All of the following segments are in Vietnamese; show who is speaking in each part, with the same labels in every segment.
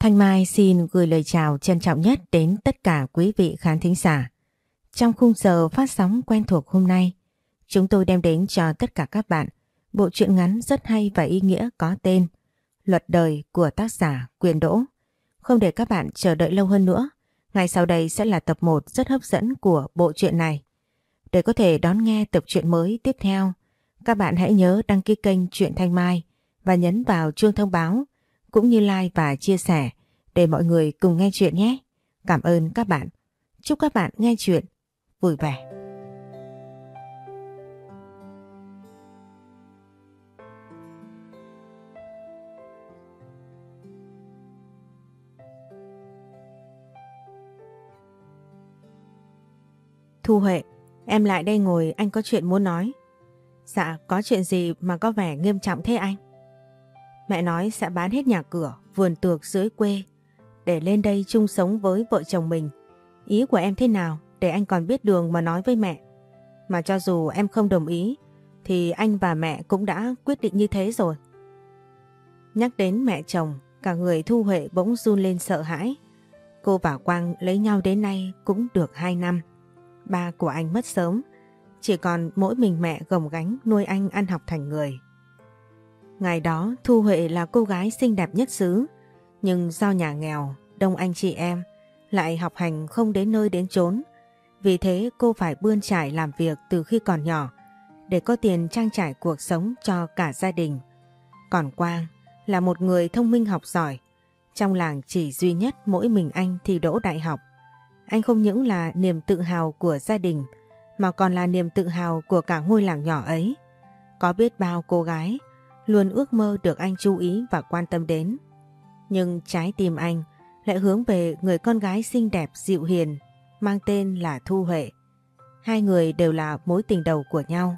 Speaker 1: Thanh Mai xin gửi lời chào trân trọng nhất đến tất cả quý vị khán thính giả. Trong khung giờ phát sóng quen thuộc hôm nay, chúng tôi đem đến cho tất cả các bạn bộ truyện ngắn rất hay và ý nghĩa có tên Luật đời của tác giả Quyền Đỗ. Không để các bạn chờ đợi lâu hơn nữa, ngay sau đây sẽ là tập 1 rất hấp dẫn của bộ truyện này. Để có thể đón nghe tập truyện mới tiếp theo, các bạn hãy nhớ đăng ký kênh Truyện Thanh Mai và nhấn vào chuông thông báo cũng như like và chia sẻ để mọi người cùng nghe chuyện nhé. Cảm ơn các bạn. Chúc các bạn nghe chuyện vui vẻ. Thu Huệ, em lại đây ngồi anh có chuyện muốn nói. Dạ, có chuyện gì mà có vẻ nghiêm trọng thế anh? Mẹ nói sẽ bán hết nhà cửa, vườn tược dưới quê để lên đây chung sống với vợ chồng mình. Ý của em thế nào để anh còn biết đường mà nói với mẹ. Mà cho dù em không đồng ý thì anh và mẹ cũng đã quyết định như thế rồi. Nhắc đến mẹ chồng, cả người Thu Huệ bỗng run lên sợ hãi. Cô và Quang lấy nhau đến nay cũng được 2 năm. Ba của anh mất sớm, chỉ còn mỗi mình mẹ gồng gánh nuôi anh ăn học thành người. Ngày đó Thu Huệ là cô gái xinh đẹp nhất xứ, nhưng do nhà nghèo, đông anh chị em, lại học hành không đến nơi đến chốn. Vì thế cô phải bươn trải làm việc từ khi còn nhỏ để có tiền trang trải cuộc sống cho cả gia đình. Còn Quang là một người thông minh học giỏi. Trong làng chỉ duy nhất mỗi mình anh thì đỗ đại học. Anh không những là niềm tự hào của gia đình mà còn là niềm tự hào của cả ngôi làng nhỏ ấy. Có biết bao cô gái luôn ước mơ được anh chú ý và quan tâm đến. Nhưng trái tim anh lại hướng về người con gái xinh đẹp dịu hiền, mang tên là Thu Huệ. Hai người đều là mối tình đầu của nhau.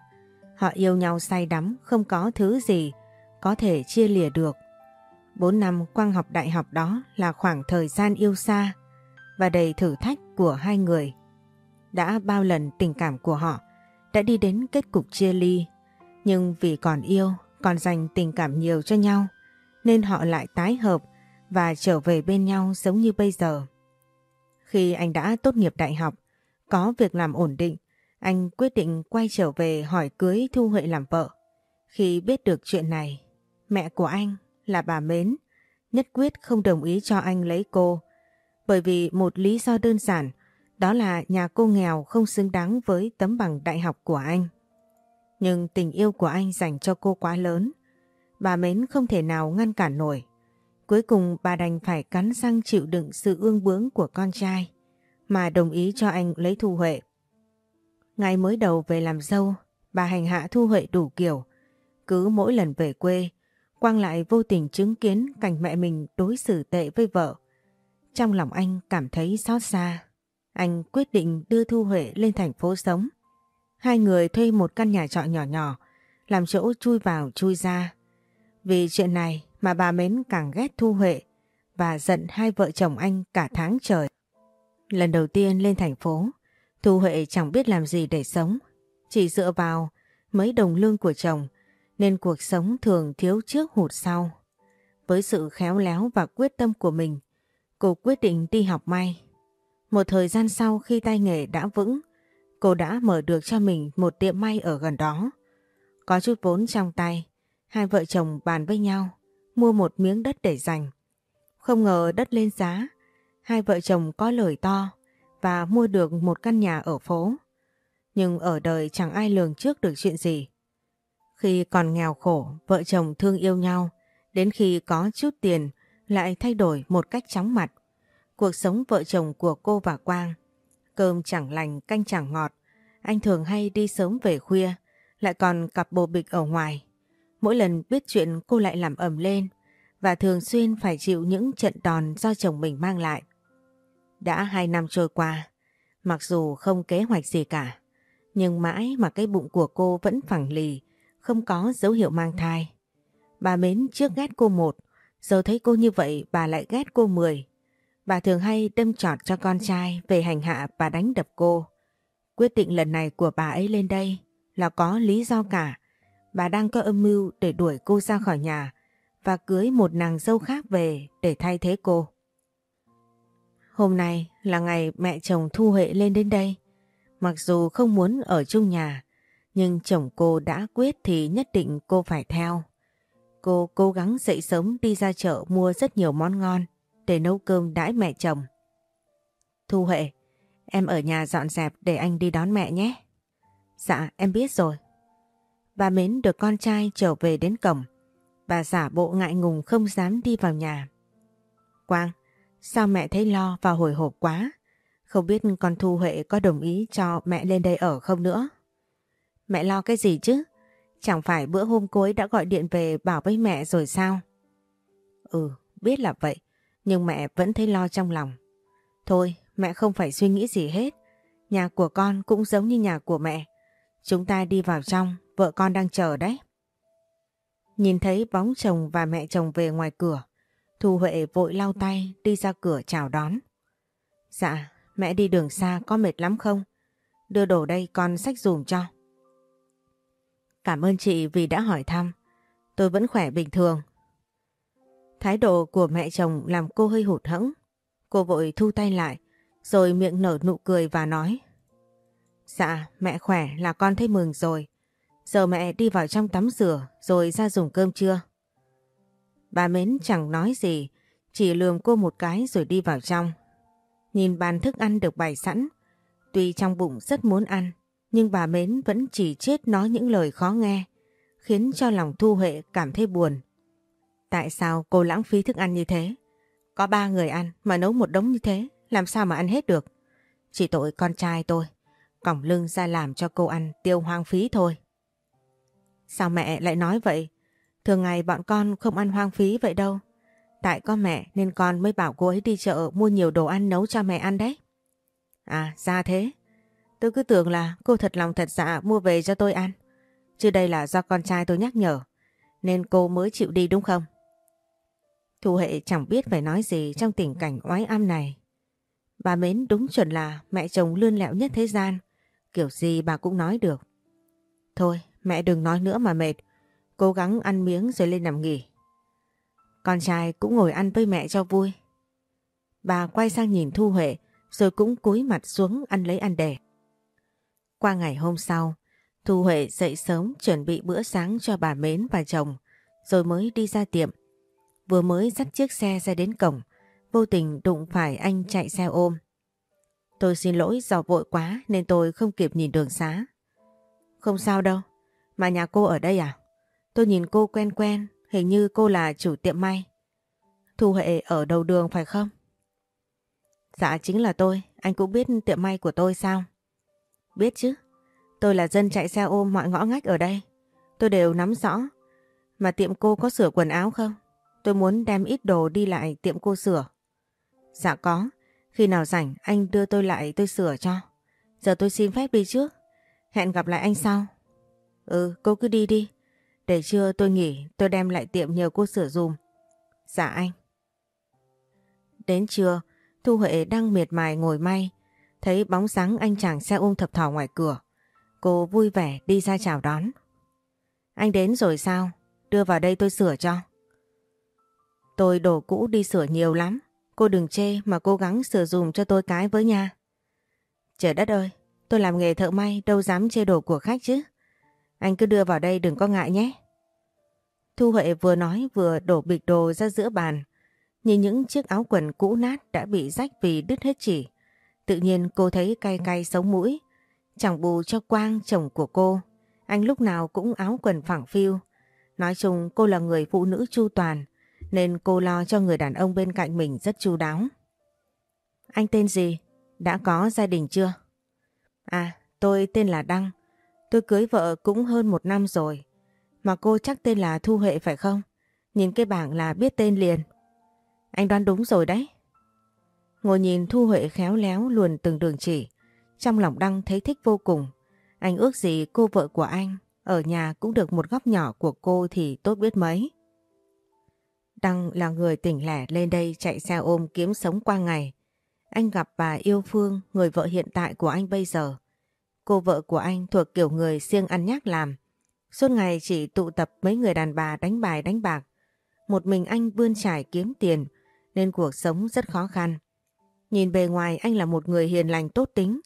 Speaker 1: Họ yêu nhau say đắm, không có thứ gì có thể chia lìa được. Bốn năm quang học đại học đó là khoảng thời gian yêu xa và đầy thử thách của hai người. Đã bao lần tình cảm của họ đã đi đến kết cục chia ly, nhưng vì còn yêu còn dành tình cảm nhiều cho nhau nên họ lại tái hợp và trở về bên nhau giống như bây giờ. Khi anh đã tốt nghiệp đại học, có việc làm ổn định, anh quyết định quay trở về hỏi cưới Thu Huệ làm vợ. Khi biết được chuyện này, mẹ của anh là bà Mến, nhất quyết không đồng ý cho anh lấy cô. Bởi vì một lý do đơn giản, đó là nhà cô nghèo không xứng đáng với tấm bằng đại học của anh. Nhưng tình yêu của anh dành cho cô quá lớn. Bà Mến không thể nào ngăn cản nổi. Cuối cùng bà đành phải cắn răng chịu đựng sự ương bướng của con trai mà đồng ý cho anh lấy Thu Huệ. Ngày mới đầu về làm dâu, bà hành hạ Thu Huệ đủ kiểu. Cứ mỗi lần về quê, Quang lại vô tình chứng kiến cảnh mẹ mình đối xử tệ với vợ. Trong lòng anh cảm thấy xót xa. Anh quyết định đưa Thu Huệ lên thành phố sống. Hai người thuê một căn nhà trọ nhỏ nhỏ, làm chỗ chui vào chui ra. Vì chuyện này mà bà Mến càng ghét Thu Huệ và giận hai vợ chồng anh cả tháng trời. Lần đầu tiên lên thành phố, Thu Huệ chẳng biết làm gì để sống, chỉ dựa vào mấy đồng lương của chồng nên cuộc sống thường thiếu trước hụt sau. Với sự khéo léo và quyết tâm của mình, cô quyết định đi học may. Một thời gian sau khi tay nghề đã vững, cô đã mở được cho mình một tiệm may ở gần đó. Có chút vốn trong tay, hai vợ chồng bàn với nhau, mua một miếng đất để dành. Không ngờ đất lên giá, hai vợ chồng có lời to và mua được một căn nhà ở phố. Nhưng ở đời chẳng ai lường trước được chuyện gì. Khi còn nghèo khổ, vợ chồng thương yêu nhau, đến khi có chút tiền lại thay đổi một cách chóng mặt. Cuộc sống vợ chồng của cô và Quang, cơm chẳng lành, canh chẳng ngọt, anh thường hay đi sớm về khuya, lại còn cặp bồ bịch ở ngoài. Mỗi lần biết chuyện cô lại làm ẩm lên và thường xuyên phải chịu những trận đòn do chồng mình mang lại. Đã hai năm trôi qua, mặc dù không kế hoạch gì cả, nhưng mãi mà cái bụng của cô vẫn phẳng lì, không có dấu hiệu mang thai. Bà Mến trước ghét cô một, giờ thấy cô như vậy bà lại ghét cô mười. Bà thường hay đâm trọt cho con trai về hành hạ và đánh đập cô. Quyết định lần này của bà ấy lên đây là có lý do cả. Bà đang có âm mưu để đuổi cô ra khỏi nhà và cưới một nàng dâu khác về để thay thế cô. Hôm nay là ngày mẹ chồng Thu Huệ lên đến đây. Mặc dù không muốn ở chung nhà, nhưng chồng cô đã quyết thì nhất định cô phải theo. Cô cố gắng dậy sớm đi ra chợ mua rất nhiều món ngon để nấu cơm đãi mẹ chồng. Thu Huệ, em ở nhà dọn dẹp để anh đi đón mẹ nhé. Dạ, em biết rồi. Bà Mến được con trai trở về đến cổng. Bà giả bộ ngại ngùng không dám đi vào nhà. Quang, sao mẹ thấy lo và hồi hộp quá? Không biết con Thu Huệ có đồng ý cho mẹ lên đây ở không nữa? Mẹ lo cái gì chứ? Chẳng phải bữa hôm cuối đã gọi điện về bảo với mẹ rồi sao? Ừ, biết là vậy, nhưng mẹ vẫn thấy lo trong lòng. Thôi, mẹ không phải suy nghĩ gì hết. Nhà của con cũng giống như nhà của mẹ. Chúng ta đi vào trong, vợ con đang chờ đấy. Nhìn thấy bóng chồng và mẹ chồng về ngoài cửa, Thu Huệ vội lau tay đi ra cửa chào đón. Dạ, mẹ đi đường xa có mệt lắm không? Đưa đồ đây con sách dùm cho. Cảm ơn chị vì đã hỏi thăm. Tôi vẫn khỏe bình thường. Thái độ của mẹ chồng làm cô hơi hụt hẫng. Cô vội thu tay lại, rồi miệng nở nụ cười và nói. Dạ, mẹ khỏe là con thấy mừng rồi. Giờ mẹ đi vào trong tắm rửa rồi ra dùng cơm trưa." Bà Mến chẳng nói gì, chỉ lườm cô một cái rồi đi vào trong. Nhìn bàn thức ăn được bày sẵn, tuy trong bụng rất muốn ăn, nhưng bà Mến vẫn chỉ chết nói những lời khó nghe, khiến cho lòng Thu Huệ cảm thấy buồn. Tại sao cô lãng phí thức ăn như thế? Có ba người ăn mà nấu một đống như thế, làm sao mà ăn hết được? Chỉ tội con trai tôi, còng lưng ra làm cho cô ăn tiêu hoang phí thôi. Sao mẹ lại nói vậy? Thường ngày bọn con không ăn hoang phí vậy đâu. Tại có mẹ nên con mới bảo cô ấy đi chợ mua nhiều đồ ăn nấu cho mẹ ăn đấy. À ra thế. Tôi cứ tưởng là cô thật lòng thật dạ mua về cho tôi ăn. Chứ đây là do con trai tôi nhắc nhở. Nên cô mới chịu đi đúng không? Thu hệ chẳng biết phải nói gì trong tình cảnh oái am này. Bà Mến đúng chuẩn là mẹ chồng lươn lẹo nhất thế gian. Kiểu gì bà cũng nói được. Thôi mẹ đừng nói nữa mà mệt. Cố gắng ăn miếng rồi lên nằm nghỉ. Con trai cũng ngồi ăn với mẹ cho vui. Bà quay sang nhìn Thu Huệ rồi cũng cúi mặt xuống ăn lấy ăn đẻ. Qua ngày hôm sau, Thu Huệ dậy sớm chuẩn bị bữa sáng cho bà Mến và chồng rồi mới đi ra tiệm. Vừa mới dắt chiếc xe ra đến cổng, vô tình đụng phải anh chạy xe ôm. Tôi xin lỗi do vội quá nên tôi không kịp nhìn đường xá. Không sao đâu, mà nhà cô ở đây à? Tôi nhìn cô quen quen, hình như cô là chủ tiệm may. Thu Huệ ở đầu đường phải không? Dạ chính là tôi, anh cũng biết tiệm may của tôi sao? Biết chứ, tôi là dân chạy xe ôm mọi ngõ ngách ở đây. Tôi đều nắm rõ. Mà tiệm cô có sửa quần áo không? Tôi muốn đem ít đồ đi lại tiệm cô sửa. Dạ có, khi nào rảnh anh đưa tôi lại tôi sửa cho. Giờ tôi xin phép đi trước. Hẹn gặp lại anh sau. Ừ, cô cứ đi đi. Để trưa tôi nghỉ, tôi đem lại tiệm nhờ cô sửa dùm. Dạ anh. Đến trưa, Thu Huệ đang miệt mài ngồi may. Thấy bóng sáng anh chàng xe ôm thập thò ngoài cửa. Cô vui vẻ đi ra chào đón. Anh đến rồi sao? Đưa vào đây tôi sửa cho. Tôi đồ cũ đi sửa nhiều lắm. Cô đừng chê mà cố gắng sửa dùm cho tôi cái với nha. Trời đất ơi, tôi làm nghề thợ may đâu dám chê đồ của khách chứ. Anh cứ đưa vào đây đừng có ngại nhé. Thu Huệ vừa nói vừa đổ bịch đồ ra giữa bàn. Nhìn những chiếc áo quần cũ nát đã bị rách vì đứt hết chỉ. Tự nhiên cô thấy cay cay sống mũi. Chẳng bù cho Quang chồng của cô. Anh lúc nào cũng áo quần phẳng phiu. Nói chung cô là người phụ nữ chu toàn. Nên cô lo cho người đàn ông bên cạnh mình rất chu đáo. Anh tên gì? Đã có gia đình chưa? À, tôi tên là Đăng. Tôi cưới vợ cũng hơn một năm rồi. Mà cô chắc tên là Thu Huệ phải không? Nhìn cái bảng là biết tên liền. Anh đoán đúng rồi đấy. Ngồi nhìn Thu Huệ khéo léo luồn từng đường chỉ. Trong lòng Đăng thấy thích vô cùng. Anh ước gì cô vợ của anh ở nhà cũng được một góc nhỏ của cô thì tốt biết mấy. Đăng là người tỉnh lẻ lên đây chạy xe ôm kiếm sống qua ngày. Anh gặp bà yêu Phương, người vợ hiện tại của anh bây giờ. Cô vợ của anh thuộc kiểu người siêng ăn nhác làm. Suốt ngày chỉ tụ tập mấy người đàn bà đánh bài đánh bạc. một mình anh vươn trải kiếm tiền nên cuộc sống rất khó khăn. Nhìn bề ngoài anh là một người hiền lành tốt tính,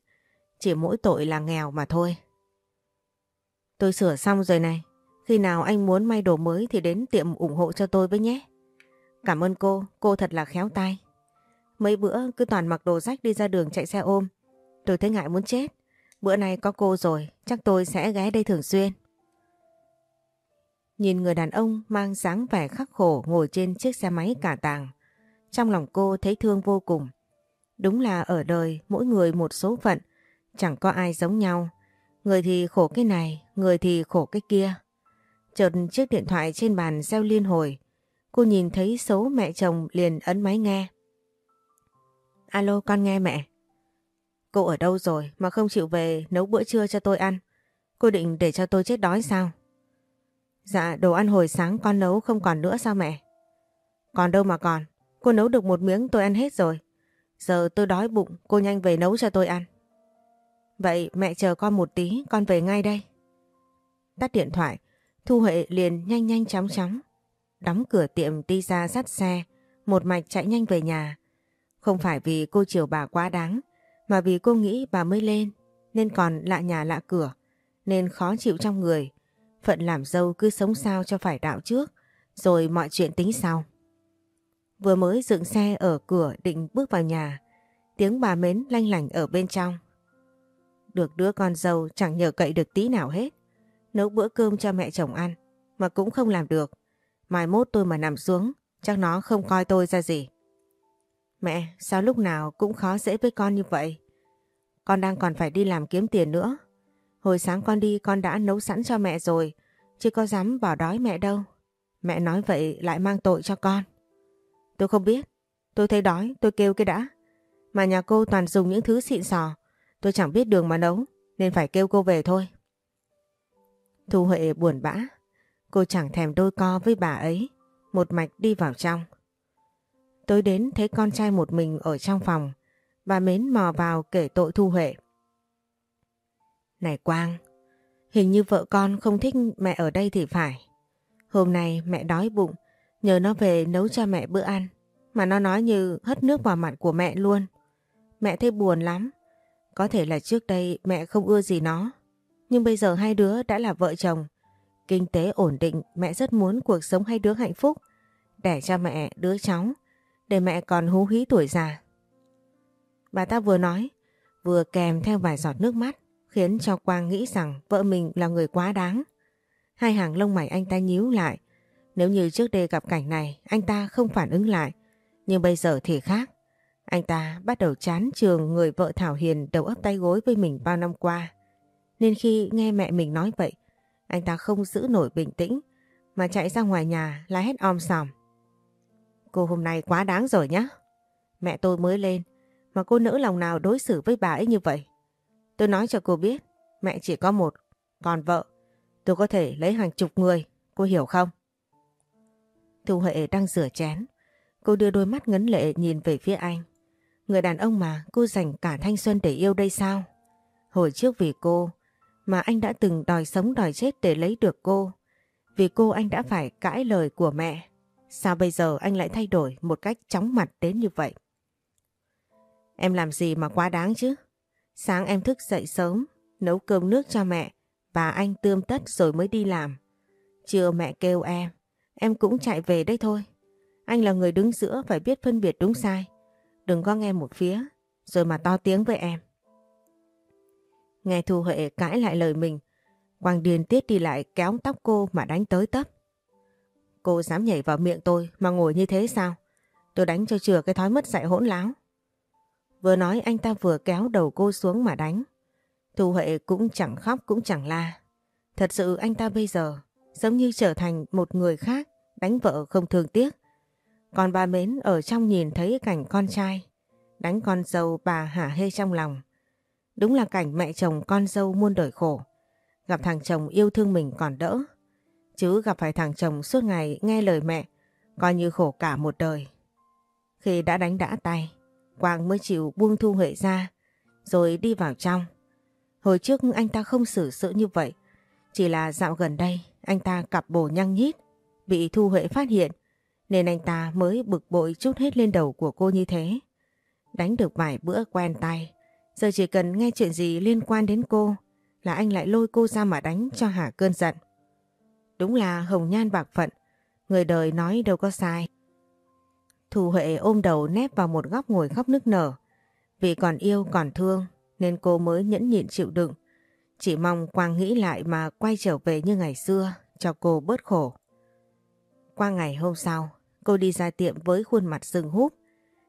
Speaker 1: chỉ mỗi tội là nghèo mà thôi. Tôi sửa xong rồi này, khi nào anh muốn may đồ mới thì đến tiệm ủng hộ cho tôi với nhé. Cảm ơn cô, cô thật là khéo tay. Mấy bữa cứ toàn mặc đồ rách đi ra đường chạy xe ôm. Tôi thấy ngại muốn chết. Bữa nay có cô rồi, chắc tôi sẽ ghé đây thường xuyên. Nhìn người đàn ông mang dáng vẻ khắc khổ ngồi trên chiếc xe máy cả tàng. Trong lòng cô thấy thương vô cùng. Đúng là ở đời mỗi người một số phận, chẳng có ai giống nhau. Người thì khổ cái này, người thì khổ cái kia. Chợt chiếc điện thoại trên bàn reo liên hồi. Cô nhìn thấy số mẹ chồng liền ấn máy nghe. Alo con nghe mẹ. Cô ở đâu rồi mà không chịu về nấu bữa trưa cho tôi ăn? Cô định để cho tôi chết đói sao? Dạ đồ ăn hồi sáng con nấu không còn nữa sao mẹ? Còn đâu mà còn, cô nấu được một miếng tôi ăn hết rồi. Giờ tôi đói bụng, cô nhanh về nấu cho tôi ăn. Vậy mẹ chờ con một tí, con về ngay đây. Tắt điện thoại, Thu Huệ liền nhanh nhanh chóng chóng. Đóng cửa tiệm đi ra dắt xe, một mạch chạy nhanh về nhà. Không phải vì cô chiều bà quá đáng, mà vì cô nghĩ bà mới lên, nên còn lạ nhà lạ cửa, nên khó chịu trong người. Phận làm dâu cứ sống sao cho phải đạo trước, rồi mọi chuyện tính sau. Vừa mới dựng xe ở cửa định bước vào nhà, tiếng bà mến lanh lảnh ở bên trong. Được đứa con dâu chẳng nhờ cậy được tí nào hết. Nấu bữa cơm cho mẹ chồng ăn, mà cũng không làm được. Mai mốt tôi mà nằm xuống, chắc nó không coi tôi ra gì. Mẹ, sao lúc nào cũng khó dễ với con như vậy? Con đang còn phải đi làm kiếm tiền nữa. Hồi sáng con đi con đã nấu sẵn cho mẹ rồi, chứ có dám bỏ đói mẹ đâu. Mẹ nói vậy lại mang tội cho con. Tôi không biết, tôi thấy đói, tôi kêu cái đã. Mà nhà cô toàn dùng những thứ xịn sò, tôi chẳng biết đường mà nấu, nên phải kêu cô về thôi. Thu Huệ buồn bã, cô chẳng thèm đôi co với bà ấy, một mạch đi vào trong. Tối đến thấy con trai một mình ở trong phòng, bà Mến mò vào kể tội Thu Huệ. Này Quang, hình như vợ con không thích mẹ ở đây thì phải. Hôm nay mẹ đói bụng, nhờ nó về nấu cho mẹ bữa ăn, mà nó nói như hất nước vào mặt của mẹ luôn. Mẹ thấy buồn lắm, có thể là trước đây mẹ không ưa gì nó, nhưng bây giờ hai đứa đã là vợ chồng. Kinh tế ổn định, mẹ rất muốn cuộc sống hai đứa hạnh phúc, để cho mẹ đứa cháu để mẹ còn hú hí tuổi già. Bà ta vừa nói, vừa kèm theo vài giọt nước mắt, khiến cho Quang nghĩ rằng vợ mình là người quá đáng. Hai hàng lông mày anh ta nhíu lại. Nếu như trước đây gặp cảnh này, anh ta không phản ứng lại. Nhưng bây giờ thì khác. Anh ta bắt đầu chán trường người vợ Thảo Hiền đầu ấp tay gối với mình bao năm qua. Nên khi nghe mẹ mình nói vậy, anh ta không giữ nổi bình tĩnh, mà chạy ra ngoài nhà la hét om sòm. Cô hôm nay quá đáng rồi nhá. Mẹ tôi mới lên mà cô nỡ lòng nào đối xử với bà ấy như vậy. Tôi nói cho cô biết mẹ chỉ có một, còn vợ tôi có thể lấy hàng chục người, cô hiểu không? Thu Huệ đang rửa chén. Cô đưa đôi mắt ngấn lệ nhìn về phía anh. Người đàn ông mà cô dành cả thanh xuân để yêu đây sao? Hồi trước vì cô mà anh đã từng đòi sống đòi chết để lấy được cô. Vì cô anh đã phải cãi lời của mẹ. Sao bây giờ anh lại thay đổi một cách chóng mặt đến như vậy? Em làm gì mà quá đáng chứ? Sáng em thức dậy sớm, nấu cơm nước cho mẹ và anh tươm tất rồi mới đi làm. Trưa mẹ kêu em, em cũng chạy về đây thôi. Anh là người đứng giữa phải biết phân biệt đúng sai. Đừng có nghe một phía, rồi mà to tiếng với em. Nghe Thu Huệ cãi lại lời mình, Quang Điền Tiết đi lại kéo tóc cô mà đánh tới tấp. Cô dám nhảy vào miệng tôi mà ngồi như thế sao? Tôi đánh cho chừa cái thói mất dạy hỗn láo. Vừa nói anh ta vừa kéo đầu cô xuống mà đánh. Thu Huệ cũng chẳng khóc cũng chẳng la. Thật sự anh ta bây giờ giống như trở thành một người khác đánh vợ không thương tiếc. Còn bà Mến ở trong nhìn thấy cảnh con trai đánh con dâu bà hả hê trong lòng. Đúng là cảnh mẹ chồng con dâu muôn đời khổ. Gặp thằng chồng yêu thương mình còn đỡ. Chứ gặp phải thằng chồng suốt ngày nghe lời mẹ, coi như khổ cả một đời. Khi đã đánh đã tay, Quang mới chịu buông Thu Huệ ra, rồi đi vào trong. Hồi trước anh ta không xử sự như vậy, chỉ là dạo gần đây anh ta cặp bồ nhăng nhít, bị Thu Huệ phát hiện, Nên anh ta mới bực bội chút hết lên đầu của cô như thế. Đánh được vài bữa quen tay. Giờ chỉ cần nghe chuyện gì liên quan đến cô là anh lại lôi cô ra mà đánh cho hả cơn giận. Đúng là hồng nhan bạc phận. Người đời nói đâu có sai. Thu Huệ ôm đầu nép vào một góc ngồi khóc nức nở. Vì còn yêu còn thương nên cô mới nhẫn nhịn chịu đựng. Chỉ mong Quang nghĩ lại mà quay trở về như ngày xưa cho cô bớt khổ. Qua ngày hôm sau, cô đi ra tiệm với khuôn mặt sưng húp.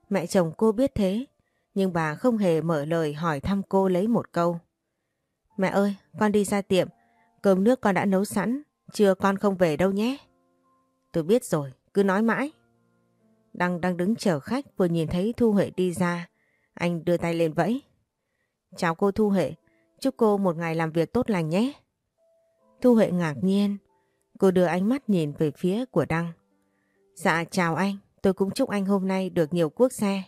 Speaker 1: Mẹ chồng cô biết thế, nhưng bà không hề mở lời hỏi thăm cô lấy một câu. Mẹ ơi, con đi ra tiệm, cơm nước con đã nấu sẵn, chưa con không về đâu nhé. Tôi biết rồi, cứ nói mãi. Đăng đang đứng chờ khách vừa nhìn thấy Thu Huệ đi ra, anh đưa tay lên vẫy. Chào cô Thu Huệ, chúc cô một ngày làm việc tốt lành nhé. Thu Huệ ngạc nhiên, cô đưa ánh mắt nhìn về phía của Đăng. Dạ chào anh, tôi cũng chúc anh hôm nay được nhiều quốc xe.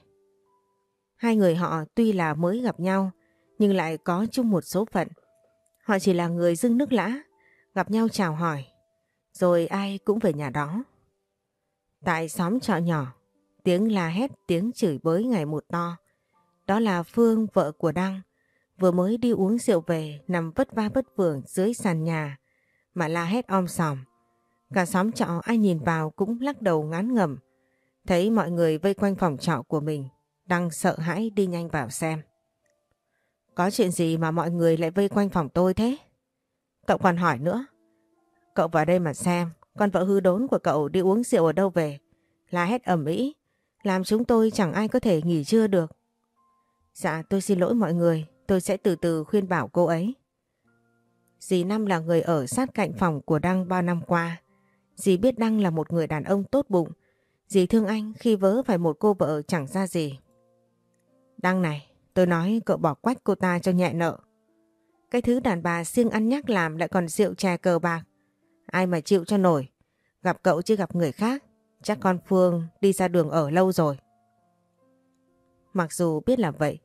Speaker 1: Hai người họ tuy là mới gặp nhau, nhưng lại có chung một số phận. Họ chỉ là người dưng nước lã, gặp nhau chào hỏi, rồi ai cũng về nhà đó. Tại xóm trọ nhỏ, tiếng la hét, tiếng chửi bới ngày một to. Đó là Phương, vợ của Đăng, vừa mới đi uống rượu về nằm vất va vất vưởng dưới sàn nhà mà la hét om sòm. Cả xóm trọ ai nhìn vào cũng lắc đầu ngán ngẩm. Thấy mọi người vây quanh phòng trọ của mình, Đăng sợ hãi đi nhanh vào xem. Có chuyện gì mà mọi người lại vây quanh phòng tôi thế? Cậu còn hỏi nữa. Cậu vào đây mà xem, con vợ hư đốn của cậu đi uống rượu ở đâu về. La hét ẩm ý, làm chúng tôi chẳng ai có thể nghỉ trưa được. Dạ tôi xin lỗi mọi người, tôi sẽ từ từ khuyên bảo cô ấy. Dì Năm là người ở sát cạnh phòng của Đăng bao năm qua. Dì biết Đăng là một người đàn ông tốt bụng. Dì thương anh khi vớ phải một cô vợ chẳng ra gì. Đăng này, tôi nói cậu bỏ quách cô ta cho nhẹ nợ. Cái thứ đàn bà siêng ăn nhắc làm lại còn rượu chè cờ bạc. Ai mà chịu cho nổi. Gặp cậu chứ gặp người khác. Chắc con Phương đi ra đường ở lâu rồi. Mặc dù biết là vậy,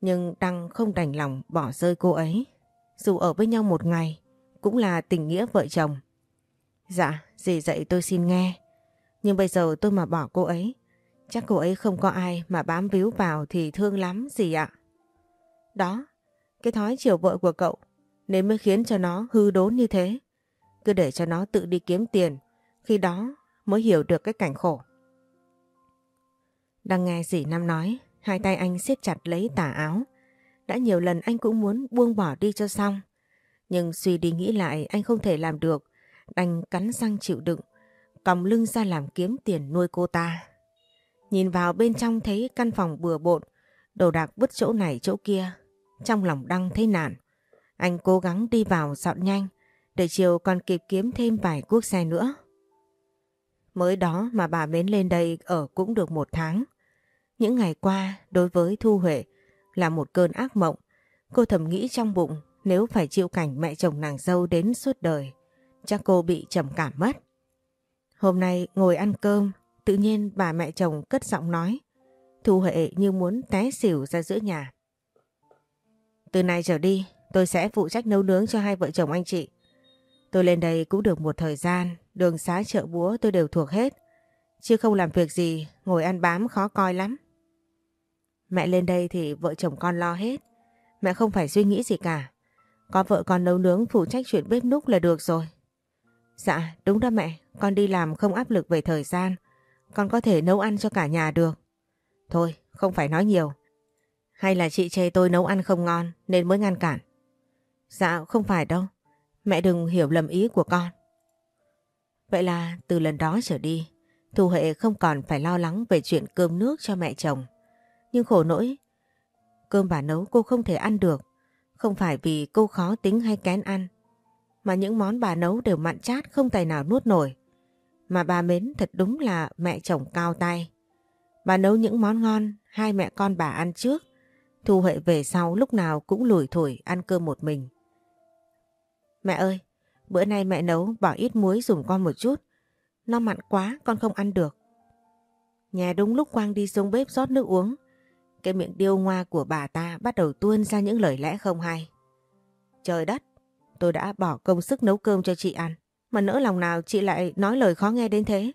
Speaker 1: nhưng Đăng không đành lòng bỏ rơi cô ấy. Dù ở với nhau một ngày, cũng là tình nghĩa vợ chồng. Dạ, dì dạy tôi xin nghe. Nhưng bây giờ tôi mà bỏ cô ấy, chắc cô ấy không có ai mà bám víu vào thì thương lắm gì ạ. Đó, cái thói chiều vợ của cậu nên mới khiến cho nó hư đốn như thế. Cứ để cho nó tự đi kiếm tiền, khi đó mới hiểu được cái cảnh khổ. Đang nghe dì nam nói, hai tay anh siết chặt lấy tà áo. Đã nhiều lần anh cũng muốn buông bỏ đi cho xong. Nhưng suy đi nghĩ lại anh không thể làm được, đành cắn răng chịu đựng, còng lưng ra làm kiếm tiền nuôi cô ta. Nhìn vào bên trong thấy căn phòng bừa bộn, đồ đạc vứt chỗ này chỗ kia. Trong lòng đăng thấy nản. Anh cố gắng đi vào dọn nhanh, để chiều còn kịp kiếm thêm vài cuốc xe nữa. Mới đó mà bà Mến lên đây ở cũng được một tháng. Những ngày qua đối với Thu Huệ là một cơn ác mộng. Cô thầm nghĩ trong bụng nếu phải chịu cảnh mẹ chồng nàng dâu đến suốt đời, chắc cô bị trầm cảm mất. Hôm nay ngồi ăn cơm, tự nhiên bà mẹ chồng cất giọng nói. Thu Huệ như muốn té xỉu ra giữa nhà. Từ nay trở đi, tôi sẽ phụ trách nấu nướng cho hai vợ chồng anh chị. Tôi lên đây cũng được một thời gian, đường xá chợ búa tôi đều thuộc hết. Chứ không làm việc gì, ngồi ăn bám khó coi lắm. Mẹ lên đây thì vợ chồng con lo hết. Mẹ không phải suy nghĩ gì cả. Có vợ con nấu nướng phụ trách chuyện bếp núc là được rồi. Dạ, đúng đó mẹ. Con đi làm không áp lực về thời gian. Con có thể nấu ăn cho cả nhà được. Thôi, không phải nói nhiều. Hay là chị chê tôi nấu ăn không ngon nên mới ngăn cản? Dạ, không phải đâu. Mẹ đừng hiểu lầm ý của con. Vậy là từ lần đó trở đi, Thu Huệ không còn phải lo lắng về chuyện cơm nước cho mẹ chồng. Nhưng khổ nỗi, cơm bà nấu cô không thể ăn được. Không phải vì cô khó tính hay kén ăn, mà những món bà nấu đều mặn chát không tài nào nuốt nổi. Mà bà mến thật đúng là mẹ chồng cao tay. Bà nấu những món ngon, hai mẹ con bà ăn trước. Thu Huệ về sau lúc nào cũng lủi thủi ăn cơm một mình. Mẹ ơi, bữa nay mẹ nấu bỏ ít muối dùng con một chút. Nó mặn quá con không ăn được. Nhà đúng lúc Quang đi xuống bếp rót nước uống. Cái miệng điêu ngoa của bà ta bắt đầu tuôn ra những lời lẽ không hay. Trời đất, tôi đã bỏ công sức nấu cơm cho chị ăn. Mà nỡ lòng nào chị lại nói lời khó nghe đến thế.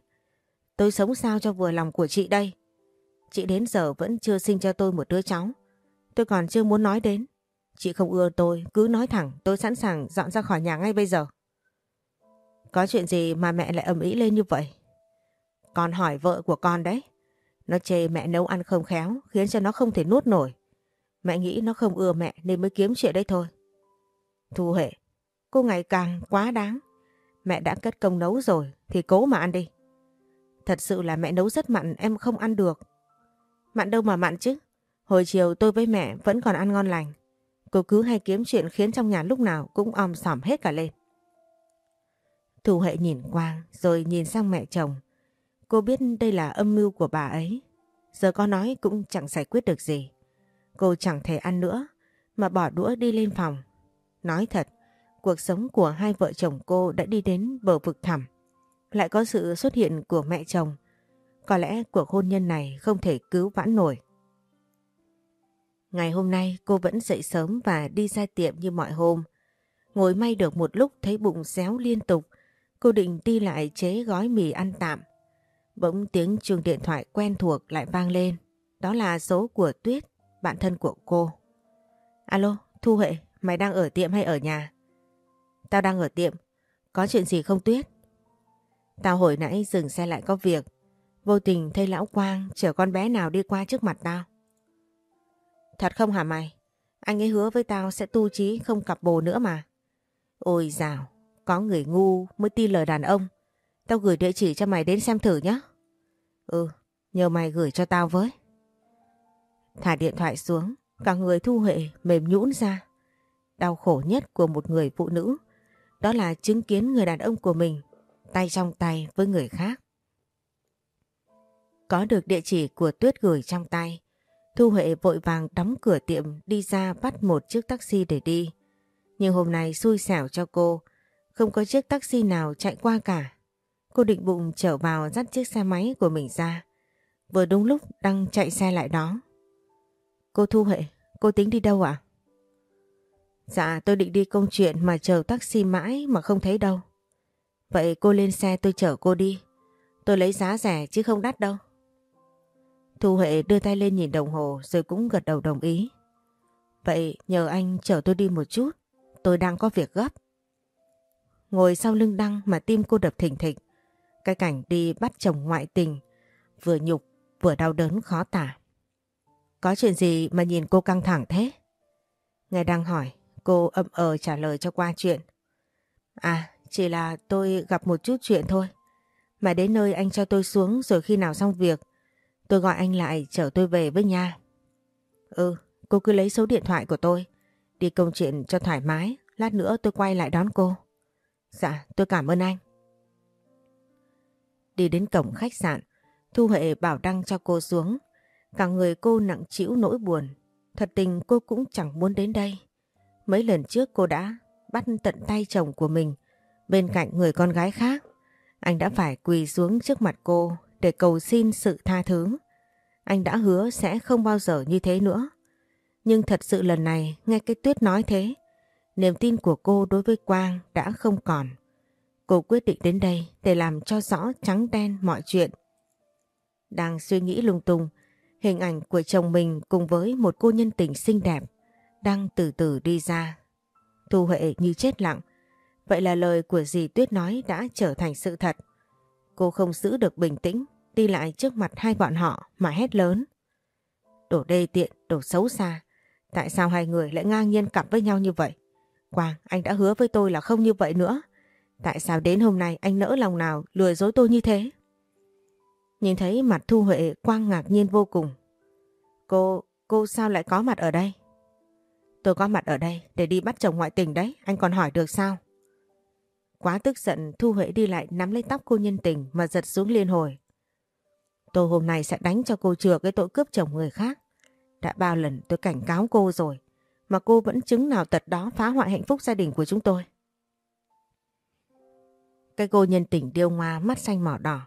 Speaker 1: Tôi sống sao cho vừa lòng của chị đây? Chị đến giờ vẫn chưa sinh cho tôi một đứa cháu. Tôi còn chưa muốn nói đến. Chị không ưa tôi, cứ nói thẳng tôi sẵn sàng dọn ra khỏi nhà ngay bây giờ. Có chuyện gì mà mẹ lại ầm ĩ lên như vậy? Con hỏi vợ của con đấy. Nó chê mẹ nấu ăn không khéo khiến cho nó không thể nuốt nổi. Mẹ nghĩ nó không ưa mẹ nên mới kiếm chuyện đấy thôi. Thu Hệ, cô ngày càng quá đáng. Mẹ đã cất công nấu rồi thì cố mà ăn đi. Thật sự là mẹ nấu rất mặn em không ăn được. Mặn đâu mà mặn chứ. Hồi chiều tôi với mẹ vẫn còn ăn ngon lành. Cô cứ hay kiếm chuyện khiến trong nhà lúc nào cũng om sòm hết cả lên. Thu Hệ nhìn Quang rồi nhìn sang mẹ chồng. Cô biết đây là âm mưu của bà ấy. Giờ có nói cũng chẳng giải quyết được gì. Cô chẳng thể ăn nữa mà bỏ đũa đi lên phòng. Nói thật, cuộc sống của hai vợ chồng cô đã đi đến bờ vực thẳm. Lại có sự xuất hiện của mẹ chồng. Có lẽ cuộc hôn nhân này không thể cứu vãn nổi. Ngày hôm nay cô vẫn dậy sớm và đi ra tiệm như mọi hôm. Ngồi may được một lúc thấy bụng réo liên tục. Cô định đi lại chế gói mì ăn tạm. Bỗng tiếng chuông điện thoại quen thuộc lại vang lên. Đó là số của Tuyết, bạn thân của cô. Alo, Thu Huệ, mày đang ở tiệm hay ở nhà? Tao đang ở tiệm. Có chuyện gì không Tuyết? Tao hồi nãy dừng xe lại có việc. Vô tình thấy Lão Quang chở con bé nào đi qua trước mặt tao. Thật không hả mày? Anh ấy hứa với tao sẽ tu trí không cặp bồ nữa mà. Ôi dào, có người ngu mới tin lời đàn ông. Tao gửi địa chỉ cho mày đến xem thử nhé. Ừ, nhờ mày gửi cho tao với. Thả điện thoại xuống, cả người thu hệ mềm nhũn ra. Đau khổ nhất của một người phụ nữ, đó là chứng kiến người đàn ông của mình tay trong tay với người khác. Có được địa chỉ của Tuyết gửi trong tay, Thu Huệ vội vàng đóng cửa tiệm đi ra bắt một chiếc taxi để đi. Nhưng hôm nay xui xẻo cho cô, không có chiếc taxi nào chạy qua cả. Cô định bụng trở vào dắt chiếc xe máy của mình ra. Vừa đúng lúc đang chạy xe lại đó. Cô Thu Huệ, cô tính đi đâu ạ? Dạ tôi định đi công chuyện mà chờ taxi mãi mà không thấy đâu. Vậy cô lên xe tôi chở cô đi. Tôi lấy giá rẻ chứ không đắt đâu. Thu Huệ đưa tay lên nhìn đồng hồ rồi cũng gật đầu đồng ý. Vậy nhờ anh chở tôi đi một chút. Tôi đang có việc gấp. Ngồi sau lưng Đăng mà tim cô đập thình thịch. Cái cảnh đi bắt chồng ngoại tình. Vừa nhục vừa đau đớn khó tả. Có chuyện gì mà nhìn cô căng thẳng thế? Nghe Đăng hỏi, cô ậm ờ trả lời cho qua chuyện. À, chỉ là tôi gặp một chút chuyện thôi. Mà đến nơi anh cho tôi xuống rồi khi nào xong việc, tôi gọi anh lại chở tôi về với nhà. Ừ, cô cứ lấy số điện thoại của tôi. Đi công chuyện cho thoải mái, lát nữa tôi quay lại đón cô. Dạ, tôi cảm ơn anh. Đi đến cổng khách sạn, Thu Huệ bảo đăng cho cô xuống. Cả người cô nặng chịu nỗi buồn. Thật tình cô cũng chẳng muốn đến đây. Mấy lần trước cô đã bắt tận tay chồng của mình bên cạnh người con gái khác. Anh đã phải quỳ xuống trước mặt cô để cầu xin sự tha thứ. Anh đã hứa sẽ không bao giờ như thế nữa. Nhưng thật sự lần này nghe cái tuyết nói thế, niềm tin của cô đối với Quang đã không còn. Cô quyết định đến đây để làm cho rõ trắng đen mọi chuyện. Đang suy nghĩ lung tung, hình ảnh của chồng mình cùng với một cô nhân tình xinh đẹp đang từ từ đi ra. Thu Huệ như chết lặng, Vậy là lời của dì Tuyết nói đã trở thành sự thật. Cô không giữ được bình tĩnh, đi lại trước mặt hai bọn họ mà hét lớn. Đổ đê tiện, đổ xấu xa. Tại sao hai người lại ngang nhiên cặp với nhau như vậy? Quang, anh đã hứa với tôi là không như vậy nữa. Tại sao đến hôm nay anh nỡ lòng nào lừa dối tôi như thế? Nhìn thấy mặt Thu Huệ Quang ngạc nhiên vô cùng. Cô, cô sao lại có mặt ở đây? Tôi có mặt ở đây để đi bắt chồng ngoại tình đấy, anh còn hỏi được sao? Quá tức giận Thu Huệ đi lại nắm lấy tóc cô nhân tình mà giật xuống liên hồi. Tôi hôm nay sẽ đánh cho cô chừa cái tội cướp chồng người khác. Đã bao lần tôi cảnh cáo cô rồi mà cô vẫn chứng nào tật đó phá hoại hạnh phúc gia đình của chúng tôi. Cái cô nhân tình điêu ngoa mắt xanh mỏ đỏ.